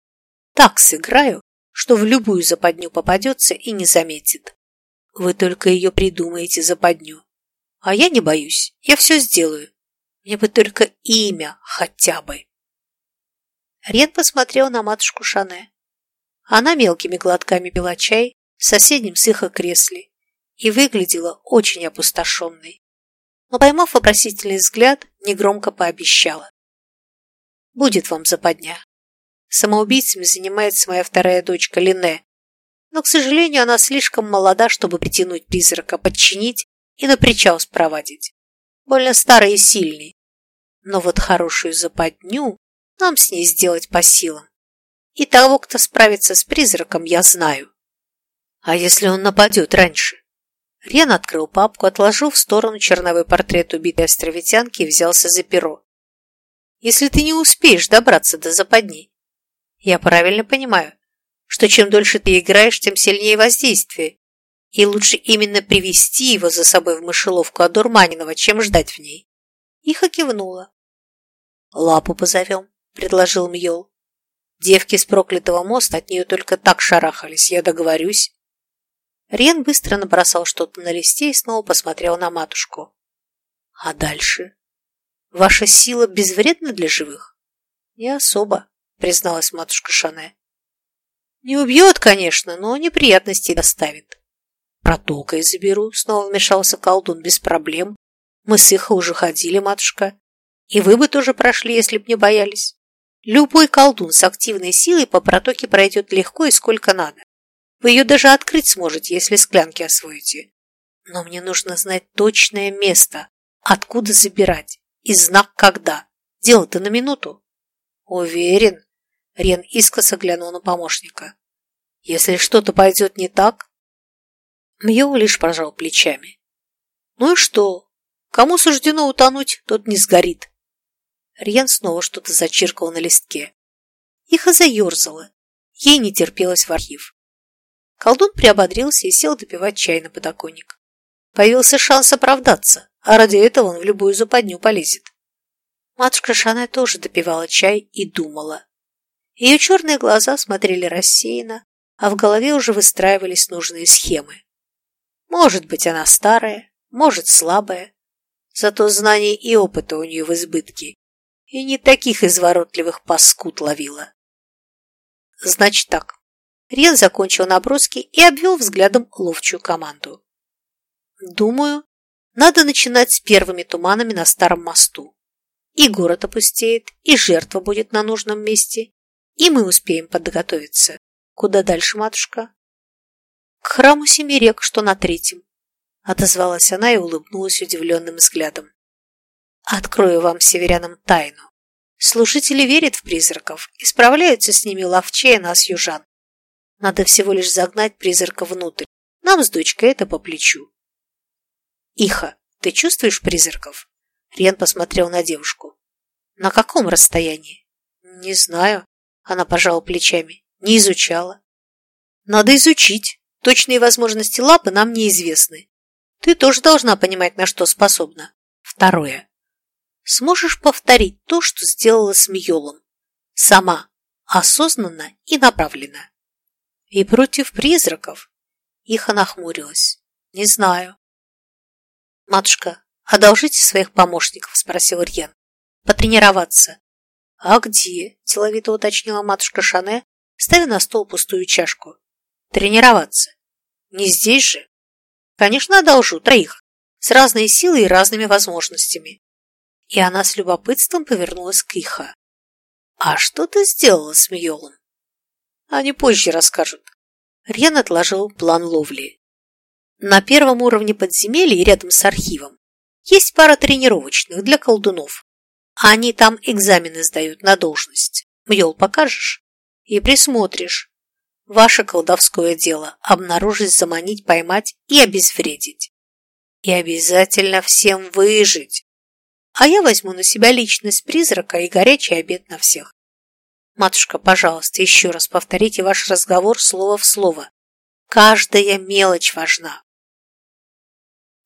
Так сыграю, что в любую западню попадется и не заметит. Вы только ее придумаете, западню. А я не боюсь, я все сделаю. Мне бы только имя хотя бы. Рен посмотрел на матушку Шане. Она мелкими глотками пила чай в соседнем с их кресле и выглядела очень опустошенной. Но, поймав вопросительный взгляд, негромко пообещала. «Будет вам западня. Самоубийцами занимается моя вторая дочка Лине, но, к сожалению, она слишком молода, чтобы притянуть призрака, подчинить и на причал спровадить. Больно старый и сильный. Но вот хорошую западню нам с ней сделать по силам. И того, кто справится с призраком, я знаю. А если он нападет раньше? Рен открыл папку, отложил в сторону черновой портрет убитой островитянки и взялся за перо. Если ты не успеешь добраться до западни, я правильно понимаю, что чем дольше ты играешь, тем сильнее воздействие, и лучше именно привести его за собой в мышеловку одурманенного, чем ждать в ней. Иха кивнула. «Лапу позовем», — предложил Мьол. Девки с проклятого моста от нее только так шарахались, я договорюсь. Рен быстро набросал что-то на листе и снова посмотрел на матушку. А дальше? Ваша сила безвредна для живых? Не особо, призналась матушка Шане. Не убьет, конечно, но неприятностей доставит. Протокой заберу, снова вмешался колдун без проблем. Мы с Иха уже ходили, матушка. И вы бы тоже прошли, если б не боялись. Любой колдун с активной силой по протоке пройдет легко и сколько надо. Вы ее даже открыть сможете, если склянки освоите. Но мне нужно знать точное место, откуда забирать, и знак когда. Дело-то на минуту. Уверен. Рен искоса глянул на помощника. Если что-то пойдет не так... Мьёу лишь пожал плечами. Ну и что? Кому суждено утонуть, тот не сгорит. Рьян снова что-то зачиркал на листке. Иха заерзала. Ей не терпелось в архив. Колдун приободрился и сел допивать чай на подоконник. Появился шанс оправдаться, а ради этого он в любую западню полезет. Матушка Шане тоже допивала чай и думала. Ее черные глаза смотрели рассеянно, а в голове уже выстраивались нужные схемы. Может быть, она старая, может, слабая, зато знаний и опыта у нее в избытке, и не таких изворотливых паскуд ловила. Значит так. Рен закончил наброски и обвел взглядом ловчую команду. Думаю, надо начинать с первыми туманами на старом мосту. И город опустеет, и жертва будет на нужном месте, и мы успеем подготовиться. Куда дальше, матушка? К храму Семи рек, что на третьем. Отозвалась она и улыбнулась удивленным взглядом. Открою вам, северянам, тайну. Служители верят в призраков и справляются с ними ловчее нас, южан. Надо всего лишь загнать призрака внутрь. Нам с дочкой это по плечу. Иха, ты чувствуешь призраков? Рен посмотрел на девушку. На каком расстоянии? Не знаю. Она пожала плечами. Не изучала. Надо изучить. Точные возможности лапы нам неизвестны. Ты тоже должна понимать, на что способна. Второе. Сможешь повторить то, что сделала с Мьолом? Сама, осознанно и направленно. И против призраков. Иха нахмурилась. Не знаю. Матушка, одолжите своих помощников, спросил Рьен. Потренироваться. А где? Деловито уточнила матушка Шане, ставя на стол пустую чашку. Тренироваться. Не здесь же? Конечно, одолжу троих, с разной силой и разными возможностями. И она с любопытством повернулась к Иха. А что ты сделала с Мьолом? Они позже расскажут. Рен отложил план ловли. На первом уровне подземелья рядом с архивом есть пара тренировочных для колдунов. Они там экзамены сдают на должность. Мьол покажешь? И присмотришь. Ваше колдовское дело – обнаружить, заманить, поймать и обезвредить. И обязательно всем выжить. А я возьму на себя личность призрака и горячий обед на всех. Матушка, пожалуйста, еще раз повторите ваш разговор слово в слово. Каждая мелочь важна.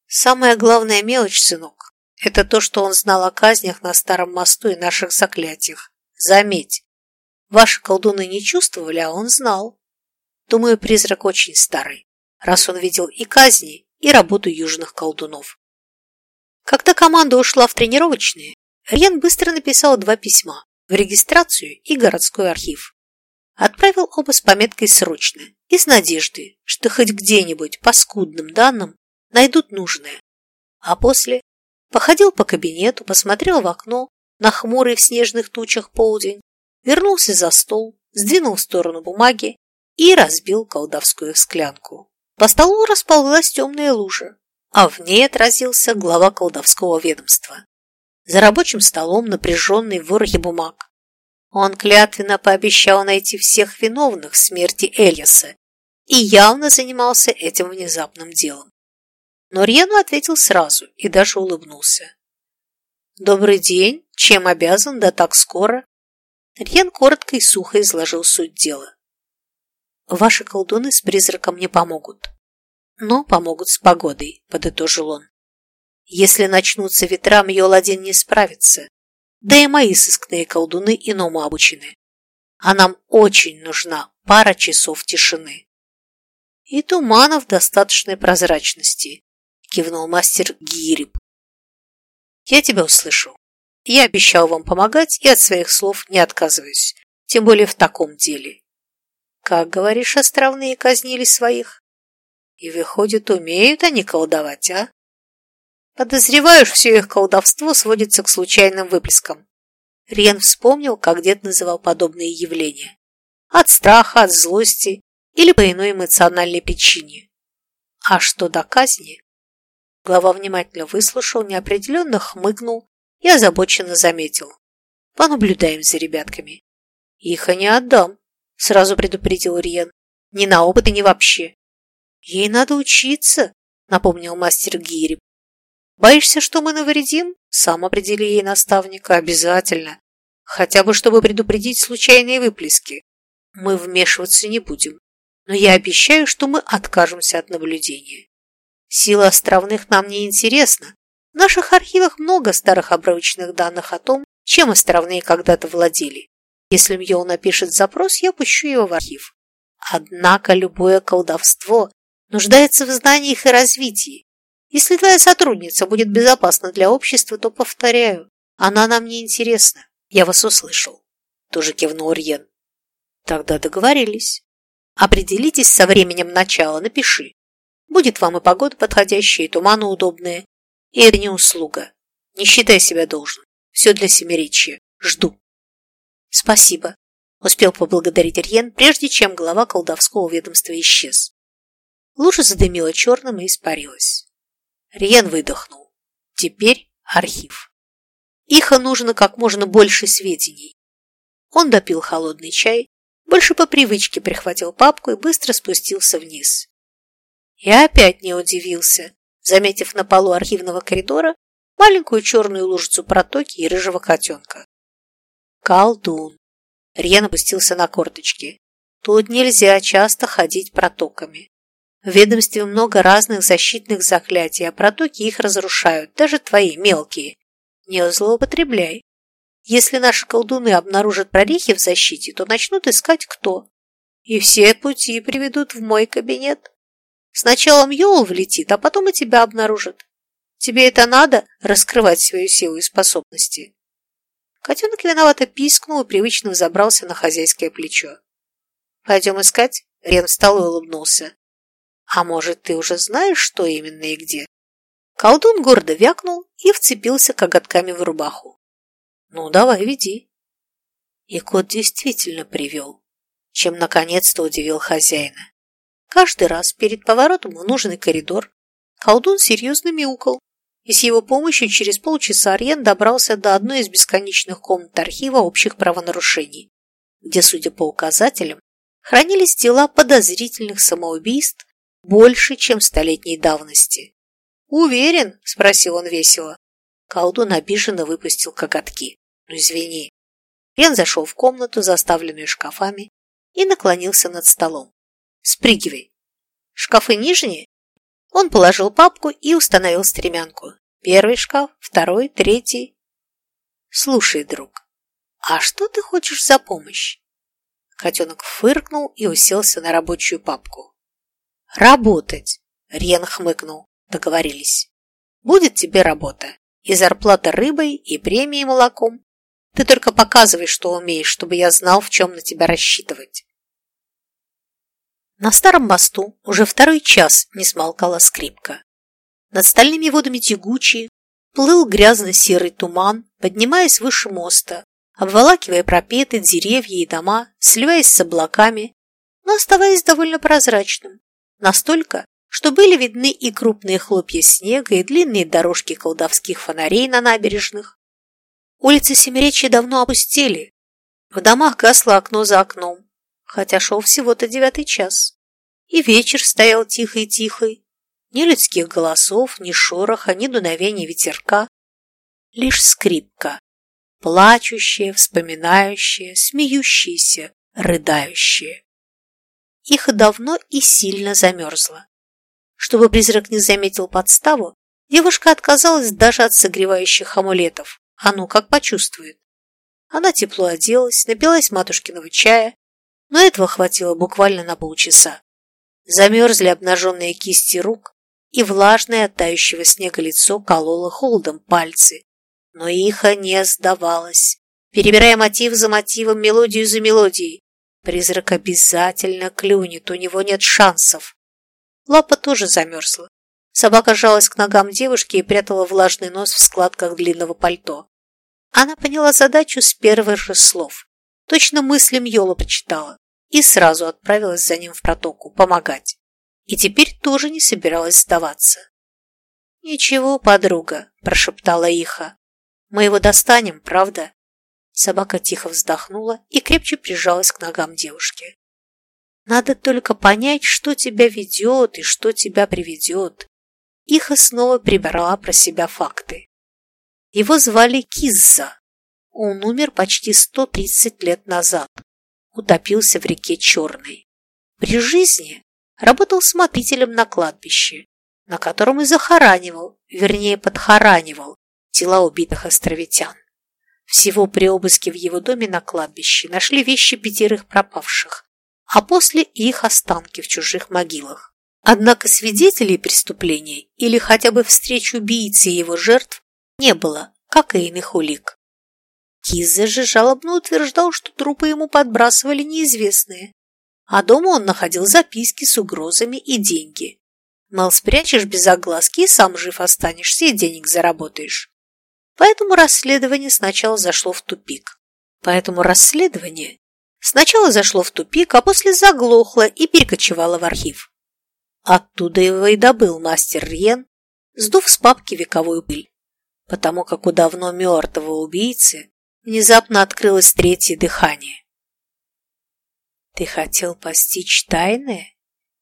Самая главная мелочь, сынок, это то, что он знал о казнях на Старом мосту и наших заклятиях. Заметь, ваши колдуны не чувствовали, а он знал. Думаю, призрак очень старый, раз он видел и казни, и работу южных колдунов. Когда команда ушла в тренировочные, Рьен быстро написал два письма в регистрацию и городской архив. Отправил оба с пометкой «Срочно» и с надеждой, что хоть где-нибудь по скудным данным найдут нужное. А после походил по кабинету, посмотрел в окно на хмурый в снежных тучах полдень, вернулся за стол, сдвинул в сторону бумаги и разбил колдовскую склянку. По столу расползлась темная лужа, а в ней отразился глава колдовского ведомства. За рабочим столом напряженный в ворохе бумаг. Он клятвенно пообещал найти всех виновных в смерти Эльяса и явно занимался этим внезапным делом. Но Рьену ответил сразу и даже улыбнулся. «Добрый день. Чем обязан? Да так скоро?» Рьен коротко и сухо изложил суть дела. Ваши колдуны с призраком не помогут. Но помогут с погодой, подытожил он. Если начнутся ветра, Мьол-1 не справится. Да и мои сыскные колдуны иному обучены. А нам очень нужна пара часов тишины. И туманов достаточной прозрачности, кивнул мастер Гириб. Я тебя услышал. Я обещал вам помогать и от своих слов не отказываюсь, тем более в таком деле. Как, говоришь, островные казнили своих? И, выходит, умеют они колдовать, а? Подозреваешь, все их колдовство сводится к случайным выплескам. Рен вспомнил, как дед называл подобные явления. От страха, от злости или по иной эмоциональной причине. А что до казни? Глава внимательно выслушал, неопределенно хмыкнул и озабоченно заметил. Понаблюдаем за ребятками. Их и не отдам. Сразу предупредил Риен. Ни на опыт ни вообще. Ей надо учиться, напомнил мастер Гири. Боишься, что мы навредим? Сам определи ей наставника. Обязательно. Хотя бы, чтобы предупредить случайные выплески. Мы вмешиваться не будем. Но я обещаю, что мы откажемся от наблюдения. Сила островных нам не интересна. В наших архивах много старых обрывочных данных о том, чем островные когда-то владели. Если Мьол напишет запрос, я пущу его в архив. Однако любое колдовство нуждается в знаниях и развитии. Если твоя сотрудница будет безопасна для общества, то, повторяю, она нам не интересна. Я вас услышал. Тоже кивнул Рьен. Тогда договорились. Определитесь со временем начала, напиши. Будет вам и погода подходящая, и туманы удобные. И это не услуга. Не считай себя должным. Все для семиречия. Жду. «Спасибо», – успел поблагодарить Рьен, прежде чем глава колдовского ведомства исчез. Лужа задымила черным и испарилась. Рьен выдохнул. Теперь архив. Иха нужно как можно больше сведений. Он допил холодный чай, больше по привычке прихватил папку и быстро спустился вниз. Я опять не удивился, заметив на полу архивного коридора маленькую черную лужицу протоки и рыжего котенка. Колдун. Рьен опустился на корточки. Тут нельзя часто ходить протоками. В ведомстве много разных защитных заклятий, а протоки их разрушают, даже твои, мелкие. Не злоупотребляй. Если наши колдуны обнаружат прорехи в защите, то начнут искать кто. И все пути приведут в мой кабинет. Сначала Мьол влетит, а потом и тебя обнаружат. Тебе это надо, раскрывать свою силу и способности? Котенок виновато пискнул и привычно взобрался на хозяйское плечо. «Пойдем искать?» Рен встал и улыбнулся. «А может, ты уже знаешь, что именно и где?» Колдун гордо вякнул и вцепился коготками в рубаху. «Ну, давай, веди». И кот действительно привел, чем наконец-то удивил хозяина. Каждый раз перед поворотом в нужный коридор колдун серьезно мяукал, и с его помощью через полчаса Ариен добрался до одной из бесконечных комнат архива общих правонарушений, где, судя по указателям, хранились тела подозрительных самоубийств больше, чем столетней давности. «Уверен?» – спросил он весело. Колдун обиженно выпустил коготки. «Ну, извини». Рен зашел в комнату, заставленную шкафами, и наклонился над столом. «Спрыгивай». «Шкафы нижние?» Он положил папку и установил стремянку. Первый шкаф, второй, третий. «Слушай, друг, а что ты хочешь за помощь?» Котенок фыркнул и уселся на рабочую папку. «Работать!» — Рен хмыкнул. Договорились. «Будет тебе работа. И зарплата рыбой, и премии молоком. Ты только показывай, что умеешь, чтобы я знал, в чем на тебя рассчитывать». На старом мосту уже второй час не смолкала скрипка. Над стальными водами тягучий плыл грязно-серый туман, поднимаясь выше моста, обволакивая пропеты, деревья и дома, сливаясь с облаками, но оставаясь довольно прозрачным, настолько, что были видны и крупные хлопья снега, и длинные дорожки колдовских фонарей на набережных. Улицы Семиречья давно опустели, в домах гасло окно за окном, хотя шел всего-то девятый час. И вечер стоял тихий-тихий, ни людских голосов, ни шороха, ни дуновения ветерка, лишь скрипка, плачущая, вспоминающая, смеющаяся, рыдающая. Их давно и сильно замерзло. Чтобы призрак не заметил подставу, девушка отказалась даже от согревающих амулетов. А ну, как почувствует. Она тепло оделась, напилась матушкиного чая, но этого хватило буквально на полчаса. Замерзли обнаженные кисти рук, и влажное от тающего снега лицо кололо холодом пальцы. Но Иха не сдавалась, перебирая мотив за мотивом, мелодию за мелодией. Призрак обязательно клюнет, у него нет шансов. Лапа тоже замерзла. Собака жалась к ногам девушки и прятала влажный нос в складках длинного пальто. Она поняла задачу с первых же слов. Точно мысли Мьола прочитала и сразу отправилась за ним в протоку помогать. И теперь тоже не собиралась сдаваться. «Ничего, подруга», – прошептала Иха. «Мы его достанем, правда?» Собака тихо вздохнула и крепче прижалась к ногам девушки. «Надо только понять, что тебя ведет и что тебя приведет». Иха снова прибрала про себя факты. Его звали Кизза. Он умер почти 130 лет назад. Утопился в реке Черной. При жизни работал смотрителем на кладбище, на котором и захоранивал, вернее подхоранивал, тела убитых островитян. Всего при обыске в его доме на кладбище нашли вещи пятерых пропавших, а после их останки в чужих могилах. Однако свидетелей преступления или хотя бы встреч убийцы и его жертв не было, как и иных улик. Киза же жалобно утверждал, что трупы ему подбрасывали неизвестные, а дома он находил записки с угрозами и деньги. Мол, спрячешь без огласки и сам жив останешься и денег заработаешь. Поэтому расследование сначала зашло в тупик. Поэтому расследование сначала зашло в тупик, а после заглохло и перекочевало в архив. Оттуда его и добыл мастер Рьен, сдув с папки вековую пыль, потому как у давно мертвого убийцы внезапно открылось третье дыхание. «Ты хотел постичь тайное?»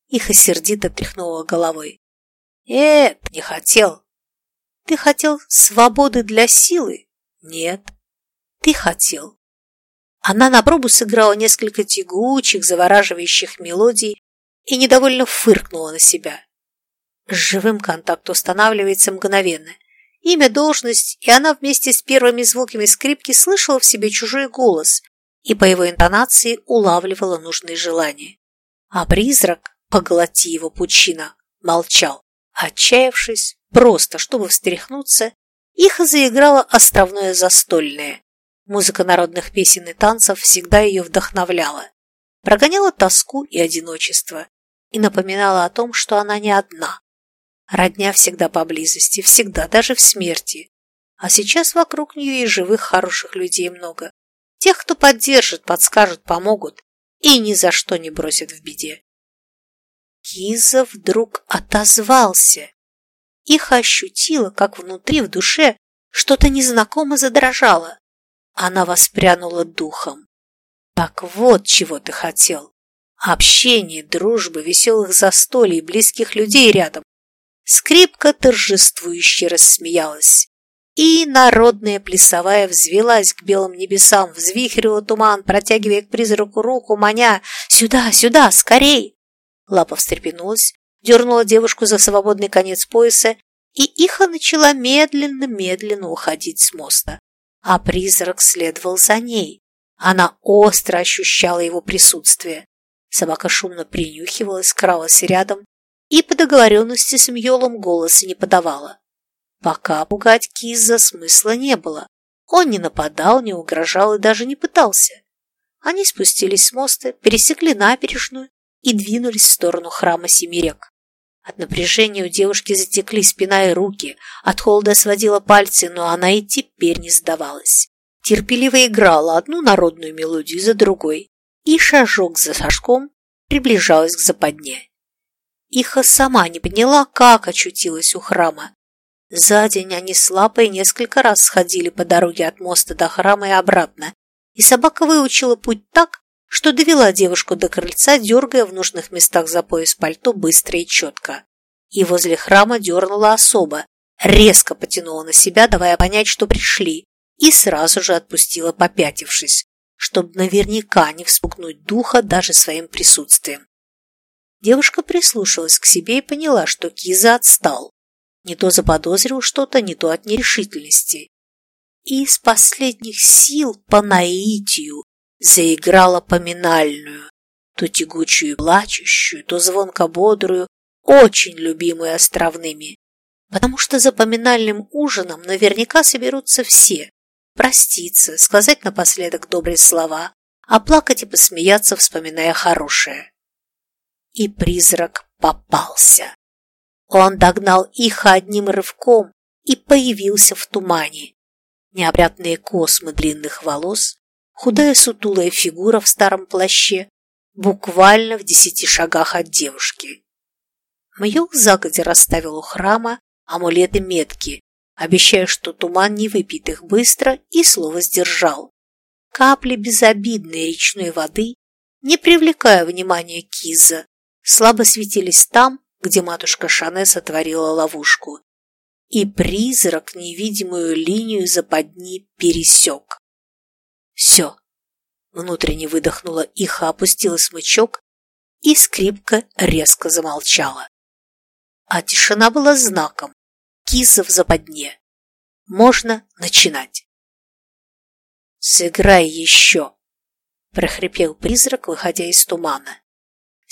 Иха сердито тряхнула головой. «Нет, не хотел. Ты хотел свободы для силы? Нет. Ты хотел. Она на пробу сыграла несколько тягучих, завораживающих мелодий и недовольно фыркнула на себя. С живым контакт устанавливается мгновенно. Имя, должность, и она вместе с первыми звуками скрипки слышала в себе чужой голос и по его интонации улавливала нужные желания. А призрак, поглоти его пучина, молчал, отчаявшись, просто чтобы встряхнуться, их заиграла островное застольное. Музыка народных песен и танцев всегда ее вдохновляла, прогоняла тоску и одиночество и напоминала о том, что она не одна, Родня всегда поблизости, всегда, даже в смерти. А сейчас вокруг нее и живых хороших людей много. Тех, кто поддержит, подскажет, помогут и ни за что не бросит в беде. Киза вдруг отозвался. Их ощутила, как внутри, в душе, что-то незнакомо задрожало. Она воспрянула духом. Так вот, чего ты хотел. Общение, дружбы, веселых застолий, близких людей рядом. Скрипка торжествующе рассмеялась. И народная плясовая взвелась к белым небесам, взвихрила туман, протягивая к призраку руку, маня «Сюда, сюда, скорей!» Лапа встрепенулась, дернула девушку за свободный конец пояса, и Иха начала медленно-медленно уходить с моста. А призрак следовал за ней. Она остро ощущала его присутствие. Собака шумно принюхивалась, кралась рядом, и по договоренности с Мьолом голоса не подавала. Пока пугать Киза смысла не было. Он не нападал, не угрожал и даже не пытался. Они спустились с моста, пересекли набережную и двинулись в сторону храма Семирек. От напряжения у девушки затекли спина и руки, от холода сводила пальцы, но она и теперь не сдавалась. Терпеливо играла одну народную мелодию за другой и шажок за шажком приближалась к западне. Иха сама не поняла, как очутилась у храма. За день они с Лапой несколько раз сходили по дороге от моста до храма и обратно, и собака выучила путь так, что довела девушку до крыльца, дергая в нужных местах за пояс пальто быстро и четко. И возле храма дернула особо, резко потянула на себя, давая понять, что пришли, и сразу же отпустила, попятившись, чтобы наверняка не вспугнуть духа даже своим присутствием. Девушка прислушалась к себе и поняла, что Киза отстал. Не то заподозрил что-то, не то от нерешительности. И из последних сил по наитию заиграла поминальную, то тягучую и плачущую, то звонко-бодрую, очень любимую островными, потому что за поминальным ужином наверняка соберутся все, проститься, сказать напоследок добрые слова, а плакать и посмеяться, вспоминая хорошее и призрак попался. Он догнал их одним рывком и появился в тумане. Необрядные космы длинных волос, худая сутулая фигура в старом плаще, буквально в десяти шагах от девушки. Мьюл загодя расставил у храма амулеты метки, обещая, что туман не выпьет их быстро, и слово сдержал. Капли безобидной речной воды, не привлекая внимания Киза, слабо светились там, где матушка Шане сотворила ловушку, и призрак невидимую линию западни пересек. Все. Внутренне выдохнула Иха, опустила смычок, и скрипка резко замолчала. А тишина была знаком. Киза в западне. Можно начинать. «Сыграй еще!» – прохрипел призрак, выходя из тумана.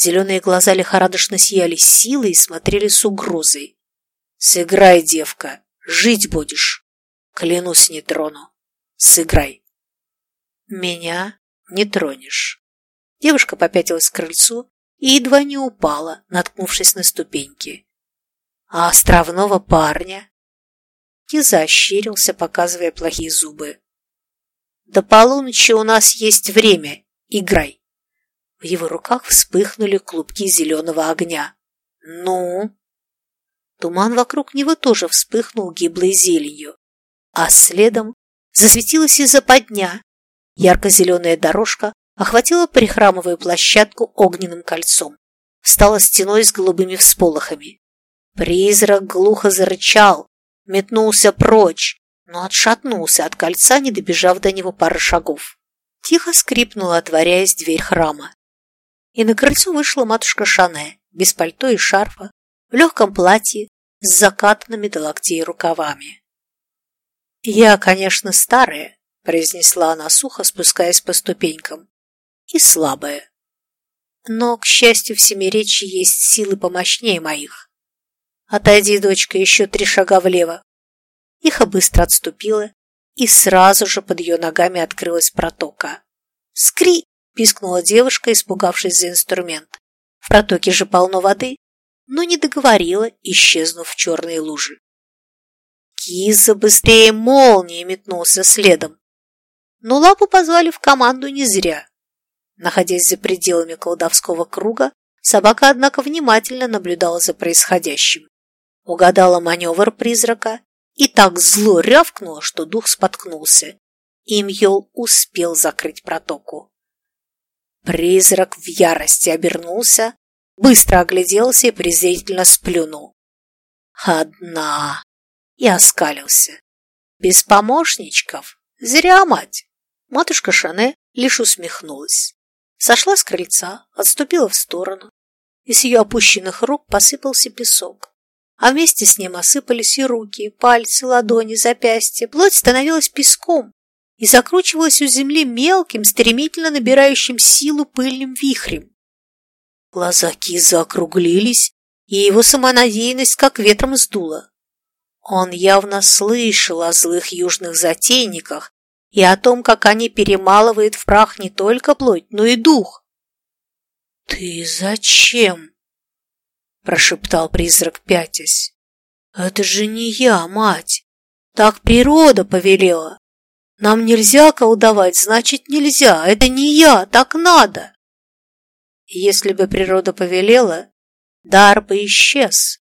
Зеленые глаза лихорадочно сияли силой и смотрели с угрозой. «Сыграй, девка, жить будешь. Клянусь, не трону. Сыграй». «Меня не тронешь». Девушка попятилась к крыльцу и едва не упала, наткнувшись на ступеньки. «А островного парня?» Киза ощерился, показывая плохие зубы. «До полуночи у нас есть время. Играй». В его руках вспыхнули клубки зеленого огня. «Ну?» Туман вокруг него тоже вспыхнул гиблой зеленью, а следом засветилась и западня. Ярко-зеленая дорожка охватила прихрамовую площадку огненным кольцом, стала стеной с голубыми всполохами. Призрак глухо зарычал, метнулся прочь, но отшатнулся от кольца, не добежав до него пары шагов. Тихо скрипнула, отворяясь дверь храма. И на крыльцо вышла матушка Шане, без пальто и шарфа, в легком платье, с закатанными до локтей рукавами. «Я, конечно, старая», — произнесла она сухо, спускаясь по ступенькам, — «и слабая. Но, к счастью, в Семиречье есть силы помощнее моих. Отойди, дочка, еще три шага влево». Иха быстро отступила, и сразу же под ее ногами открылась протока. «Скри!» – пискнула девушка, испугавшись за инструмент. В протоке же полно воды, но не договорила, исчезнув в черные лужи. Киза быстрее молнии метнулся следом. Но лапу позвали в команду не зря. Находясь за пределами колдовского круга, собака, однако, внимательно наблюдала за происходящим. Угадала маневр призрака и так зло рявкнула, что дух споткнулся, и Мьол успел закрыть протоку. Призрак в ярости обернулся, быстро огляделся и презрительно сплюнул. «Одна!» и оскалился. «Без помощничков? Зря, мать!» Матушка Шане лишь усмехнулась. Сошла с крыльца, отступила в сторону, и с ее опущенных рук посыпался песок а вместе с ним осыпались и руки, пальцы, ладони, запястья. Плоть становилась песком и закручивалась у земли мелким, стремительно набирающим силу пыльным вихрем. Глаза Киза округлились, и его самонадеянность как ветром сдуло. Он явно слышал о злых южных затейниках и о том, как они перемалывают в прах не только плоть, но и дух. «Ты зачем?» прошептал призрак, пятясь. Это же не я, мать. Так природа повелела. Нам нельзя колдовать, значит нельзя. Это не я, так надо. Если бы природа повелела, дар бы исчез.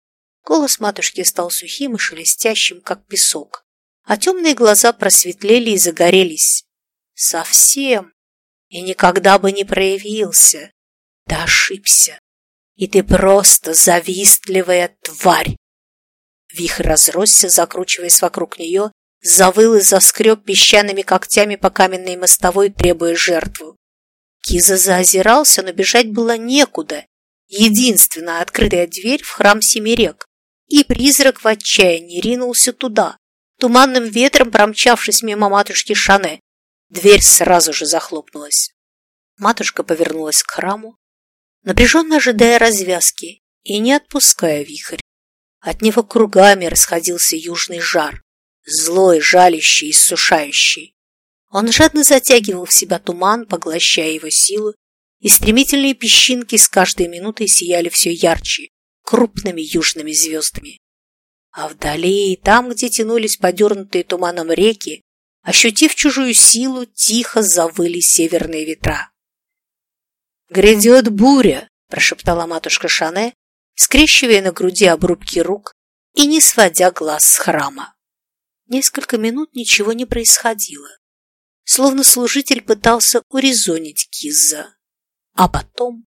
Голос матушки стал сухим и шелестящим, как песок, а темные глаза просветлели и загорелись. Совсем. И никогда бы не проявился. Ты ошибся и ты просто завистливая тварь. Вихрь разросся, закручиваясь вокруг нее, завыл и заскреб песчаными когтями по каменной мостовой, требуя жертву. Киза заозирался, но бежать было некуда. Единственная открытая дверь в храм Семирек, и призрак в отчаянии ринулся туда, туманным ветром промчавшись мимо матушки Шане. Дверь сразу же захлопнулась. Матушка повернулась к храму, напряженно ожидая развязки и не отпуская вихрь. От него кругами расходился южный жар, злой, жалящий, иссушающий. Он жадно затягивал в себя туман, поглощая его силу, и стремительные песчинки с каждой минутой сияли все ярче, крупными южными звездами. А вдали, там, где тянулись подернутые туманом реки, ощутив чужую силу, тихо завыли северные ветра. «Грядет буря!» – прошептала матушка Шане, скрещивая на груди обрубки рук и не сводя глаз с храма. Несколько минут ничего не происходило, словно служитель пытался урезонить Кизза. А потом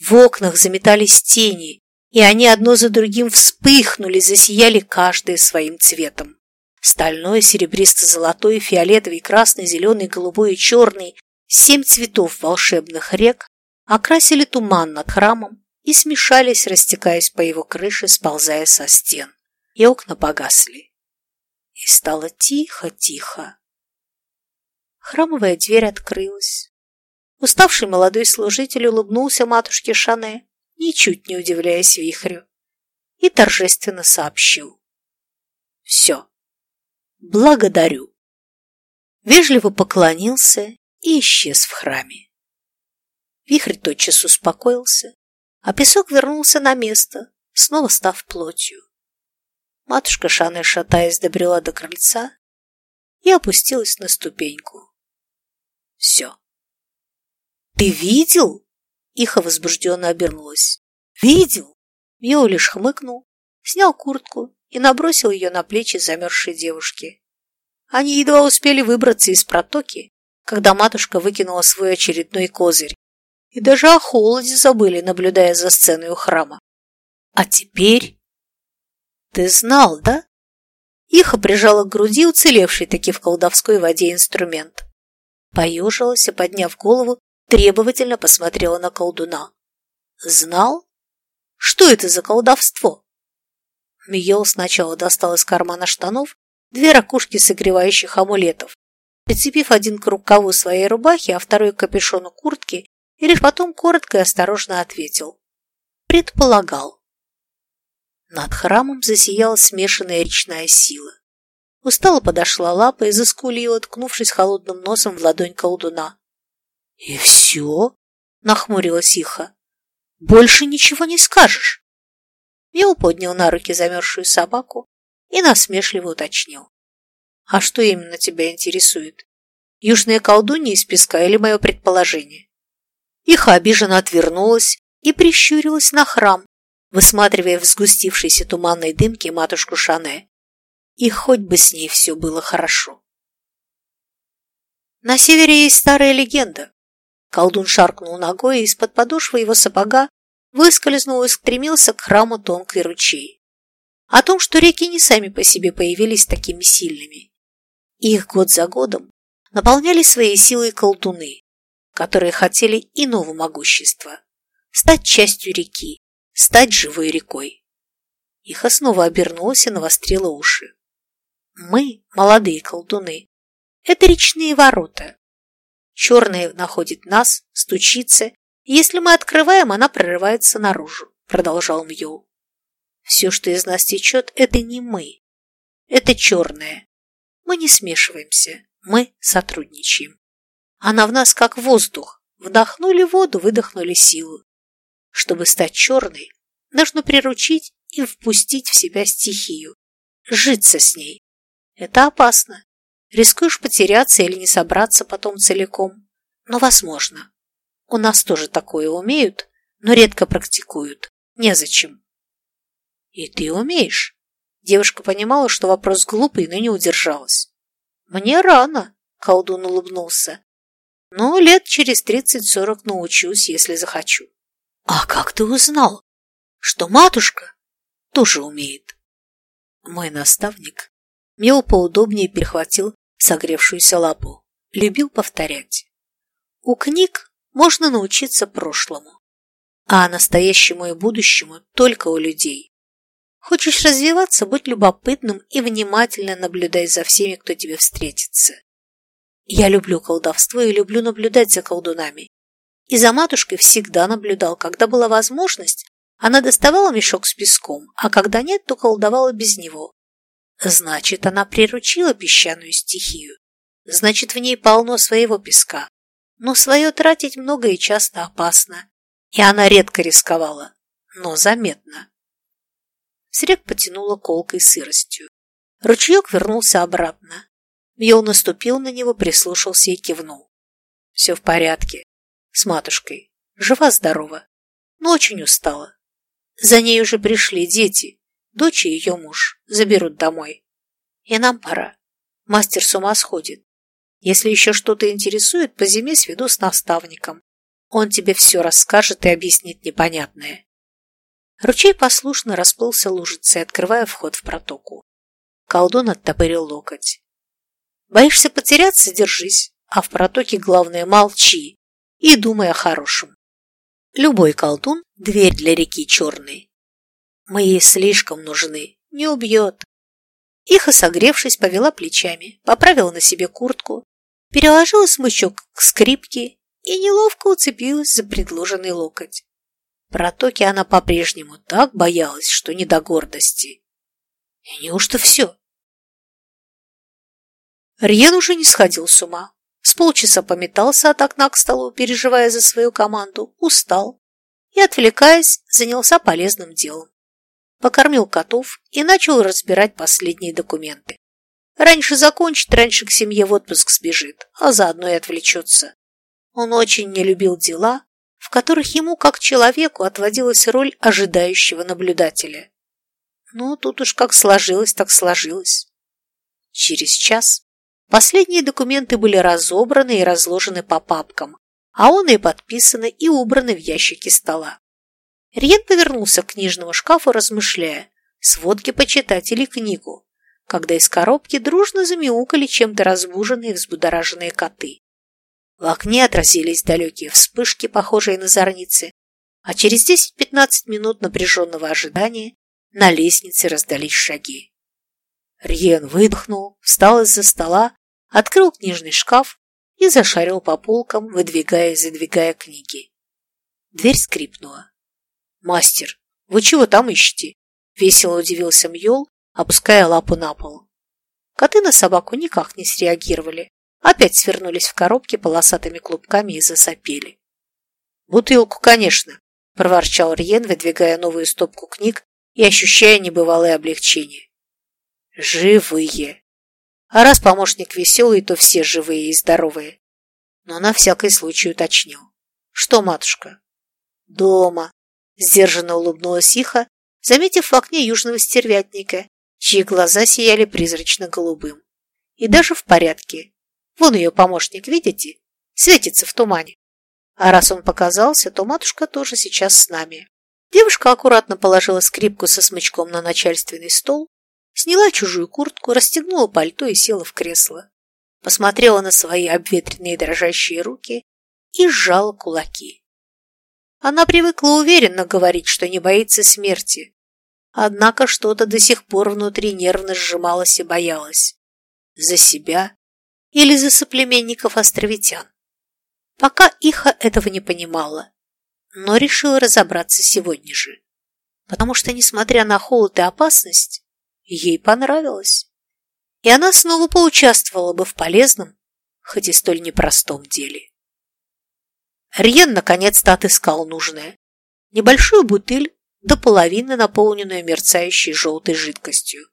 в окнах заметались тени, и они одно за другим вспыхнули, засияли каждое своим цветом. Стальной, серебристо-золотой, фиолетовый, красный, зеленый, голубой и черный – семь цветов волшебных рек окрасили туман над храмом и смешались, растекаясь по его крыше, сползая со стен. И окна погасли. И стало тихо-тихо. Храмовая дверь открылась. Уставший молодой служитель улыбнулся матушке Шане, ничуть не удивляясь вихрю, и торжественно сообщил. «Все. Благодарю». Вежливо поклонился и исчез в храме. Вихрь тотчас успокоился, а песок вернулся на место, снова став плотью. Матушка Шане, шатаясь, добрела до крыльца и опустилась на ступеньку. Все. «Ты видел?» Иха возбужденно обернулась. «Видел?» Мио лишь хмыкнул, снял куртку и набросил ее на плечи замерзшей девушки. Они едва успели выбраться из протоки, когда матушка выкинула свой очередной козырь и даже о холоде забыли, наблюдая за сценой у храма. А теперь... Ты знал, да? Иха прижала к груди уцелевший таки в колдовской воде инструмент. Поежилась и, подняв голову, требовательно посмотрела на колдуна. «Знал? Что это за колдовство?» Миел сначала достал из кармана штанов две ракушки согревающих амулетов, прицепив один к рукаву своей рубахи, а второй к капюшону куртки, и лишь потом коротко и осторожно ответил. Предполагал. Над храмом засияла смешанная речная сила. Устало подошла лапа и заскулила, ткнувшись холодным носом в ладонь колдуна. «И все?» — нахмурилась Иха. «Больше ничего не скажешь!» Мел поднял на руки замерзшую собаку и насмешливо уточнил. «А что именно тебя интересует? Южная колдунья из песка или мое предположение?» Иха обиженно отвернулась и прищурилась на храм, высматривая в сгустившейся туманной дымке матушку Шане. И хоть бы с ней все было хорошо. На севере есть старая легенда. Колдун шаркнул ногой, и из-под подошвы его сапога выскользнул и стремился к храму тонкой ручей. О том, что реки не сами по себе появились такими сильными. Их год за годом наполняли своей силой колдуны, которые хотели иного могущества – стать частью реки, стать живой рекой. Их снова обернулась и навострила уши. Мы, молодые колдуны, это речные ворота. Черная находит нас, стучится, и если мы открываем, она прорывается наружу, продолжал Мьюл. Все, что из нас течет, это не мы. Это черное. Мы не смешиваемся, мы сотрудничаем. Она в нас как воздух. Вдохнули воду, выдохнули силу. Чтобы стать черной, нужно приручить и впустить в себя стихию, житься с ней. Это опасно. Рискуешь потеряться или не собраться потом целиком. Но возможно. У нас тоже такое умеют, но редко практикуют. Незачем. И ты умеешь. Девушка понимала, что вопрос глупый, но не удержалась. Мне рано, колдун улыбнулся. Но лет через тридцать-сорок научусь, если захочу. А как ты узнал, что матушка тоже умеет? Мой наставник Мел поудобнее перехватил согревшуюся лапу. Любил повторять. У книг можно научиться прошлому, а настоящему и будущему только у людей. Хочешь развиваться, будь любопытным и внимательно наблюдай за всеми, кто тебе встретится. Я люблю колдовство и люблю наблюдать за колдунами. И за матушкой всегда наблюдал, когда была возможность, она доставала мешок с песком, а когда нет, то колдовала без него. Значит, она приручила песчаную стихию. Значит, в ней полно своего песка. Но свое тратить много и часто опасно. И она редко рисковала, но заметно. Срек потянула колкой сыростью. Ручеек вернулся обратно. Мьол наступил на него, прислушался и кивнул. Все в порядке. С матушкой. Жива-здорова. Но очень устала. За ней уже пришли дети. Дочь и ее муж. Заберут домой. И нам пора. Мастер с ума сходит. Если еще что-то интересует, по зиме сведу с наставником. Он тебе все расскажет и объяснит непонятное. Ручей послушно расплылся лужицей, открывая вход в протоку. Колдун оттопырил локоть. Боишься потеряться – держись, а в протоке главное – молчи и думай о хорошем. Любой колдун – дверь для реки черной. Мы ей слишком нужны, не убьет. Иха, согревшись, повела плечами, поправила на себе куртку, переложила смычок к скрипке и неловко уцепилась за предложенный локоть. Протоки она по-прежнему так боялась, что не до гордости. И неужто все? Риен уже не сходил с ума. С полчаса пометался от окна к столу, переживая за свою команду, устал и, отвлекаясь, занялся полезным делом. Покормил котов и начал разбирать последние документы. Раньше закончит, раньше к семье в отпуск сбежит, а заодно и отвлечется. Он очень не любил дела, в которых ему, как человеку, отводилась роль ожидающего наблюдателя. Но тут уж как сложилось, так сложилось. Через час Последние документы были разобраны и разложены по папкам, а он и подписаны и убраны в ящики стола. Риен повернулся к книжному шкафу, размышляя, сводки почитать или книгу, когда из коробки дружно замяукали чем-то разбуженные и взбудораженные коты. В окне отразились далекие вспышки, похожие на зорницы, а через 10-15 минут напряженного ожидания на лестнице раздались шаги. Риен выдохнул, встал из-за стола, открыл книжный шкаф и зашарил по полкам, выдвигая и задвигая книги. Дверь скрипнула. «Мастер, вы чего там ищете?» Весело удивился Мьол, опуская лапу на пол. Коты на собаку никак не среагировали, опять свернулись в коробке полосатыми клубками и засопели. «Бутылку, конечно», – проворчал Риен, выдвигая новую стопку книг и ощущая небывалое облегчение. «Живые!» А раз помощник веселый, то все живые и здоровые. Но на всякий случай уточнил. «Что, матушка?» «Дома», – сдержанно улыбнулась Иха, заметив в окне южного стервятника, чьи глаза сияли призрачно-голубым. И даже в порядке. Вон ее помощник, видите? Светится в тумане. А раз он показался, то матушка тоже сейчас с нами. Девушка аккуратно положила скрипку со смычком на начальственный стол, сняла чужую куртку, расстегнула пальто и села в кресло. Посмотрела на свои обветренные дрожащие руки и сжала кулаки. Она привыкла уверенно говорить, что не боится смерти. Однако что-то до сих пор внутри нервно сжималось и боялось. За себя или за соплеменников островитян. Пока Иха этого не понимала, но решила разобраться сегодня же. Потому что, несмотря на холод и опасность, ей понравилось. И она снова поучаствовала бы в полезном, хоть и столь непростом деле. Риен наконец-то отыскал нужное. Небольшую бутыль до половины наполненную мерцающей желтой жидкостью.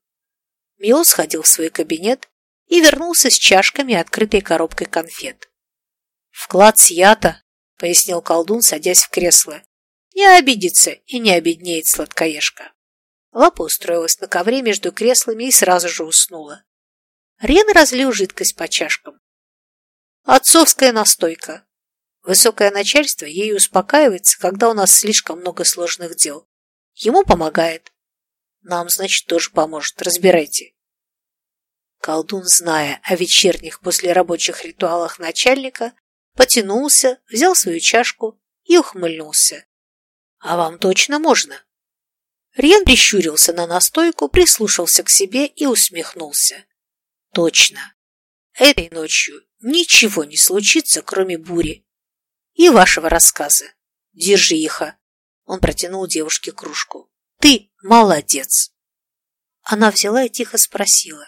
Мио сходил в свой кабинет и вернулся с чашками и открытой коробкой конфет. «Вклад Сията», — пояснил колдун, садясь в кресло. «Не обидится и не обеднеет сладкоежка». Лапа устроилась на ковре между креслами и сразу же уснула. Рен разлил жидкость по чашкам. «Отцовская настойка», Высокое начальство ей успокаивается, когда у нас слишком много сложных дел. Ему помогает. Нам, значит, тоже поможет. Разбирайте. Колдун, зная о вечерних послерабочих ритуалах начальника, потянулся, взял свою чашку и ухмыльнулся. «А вам точно можно?» Рьян прищурился на настойку, прислушался к себе и усмехнулся. «Точно. Этой ночью ничего не случится, кроме бури и вашего рассказа. Держи, Иха. Он протянул девушке кружку. Ты молодец. Она взяла и тихо спросила.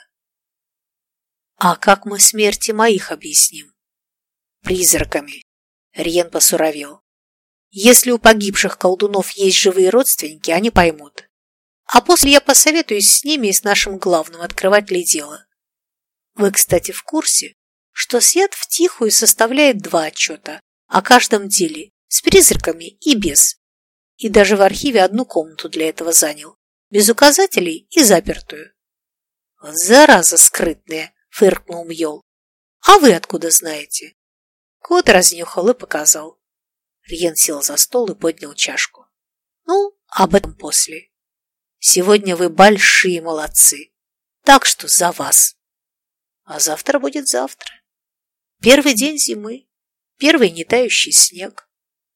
А как мы смерти моих объясним? Призраками. Риен посуровел. Если у погибших колдунов есть живые родственники, они поймут. А после я посоветуюсь с ними и с нашим главным, открывать ли дело. Вы, кстати, в курсе, что Свет втихую составляет два отчета о каждом деле, с призраками и без. И даже в архиве одну комнату для этого занял, без указателей и запертую. «Вот зараза скрытная!» — фыркнул Мьол. «А вы откуда знаете?» Кот разнюхал и показал. Рьен сел за стол и поднял чашку. «Ну, об этом после. Сегодня вы большие молодцы, так что за вас. А завтра будет завтра. Первый день зимы. Первый нетающий снег.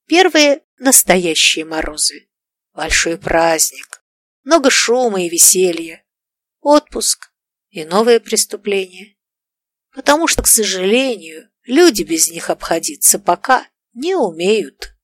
Первые настоящие морозы. Большой праздник. Много шума и веселья. Отпуск и новые преступления. Потому что, к сожалению, люди без них обходиться пока не умеют.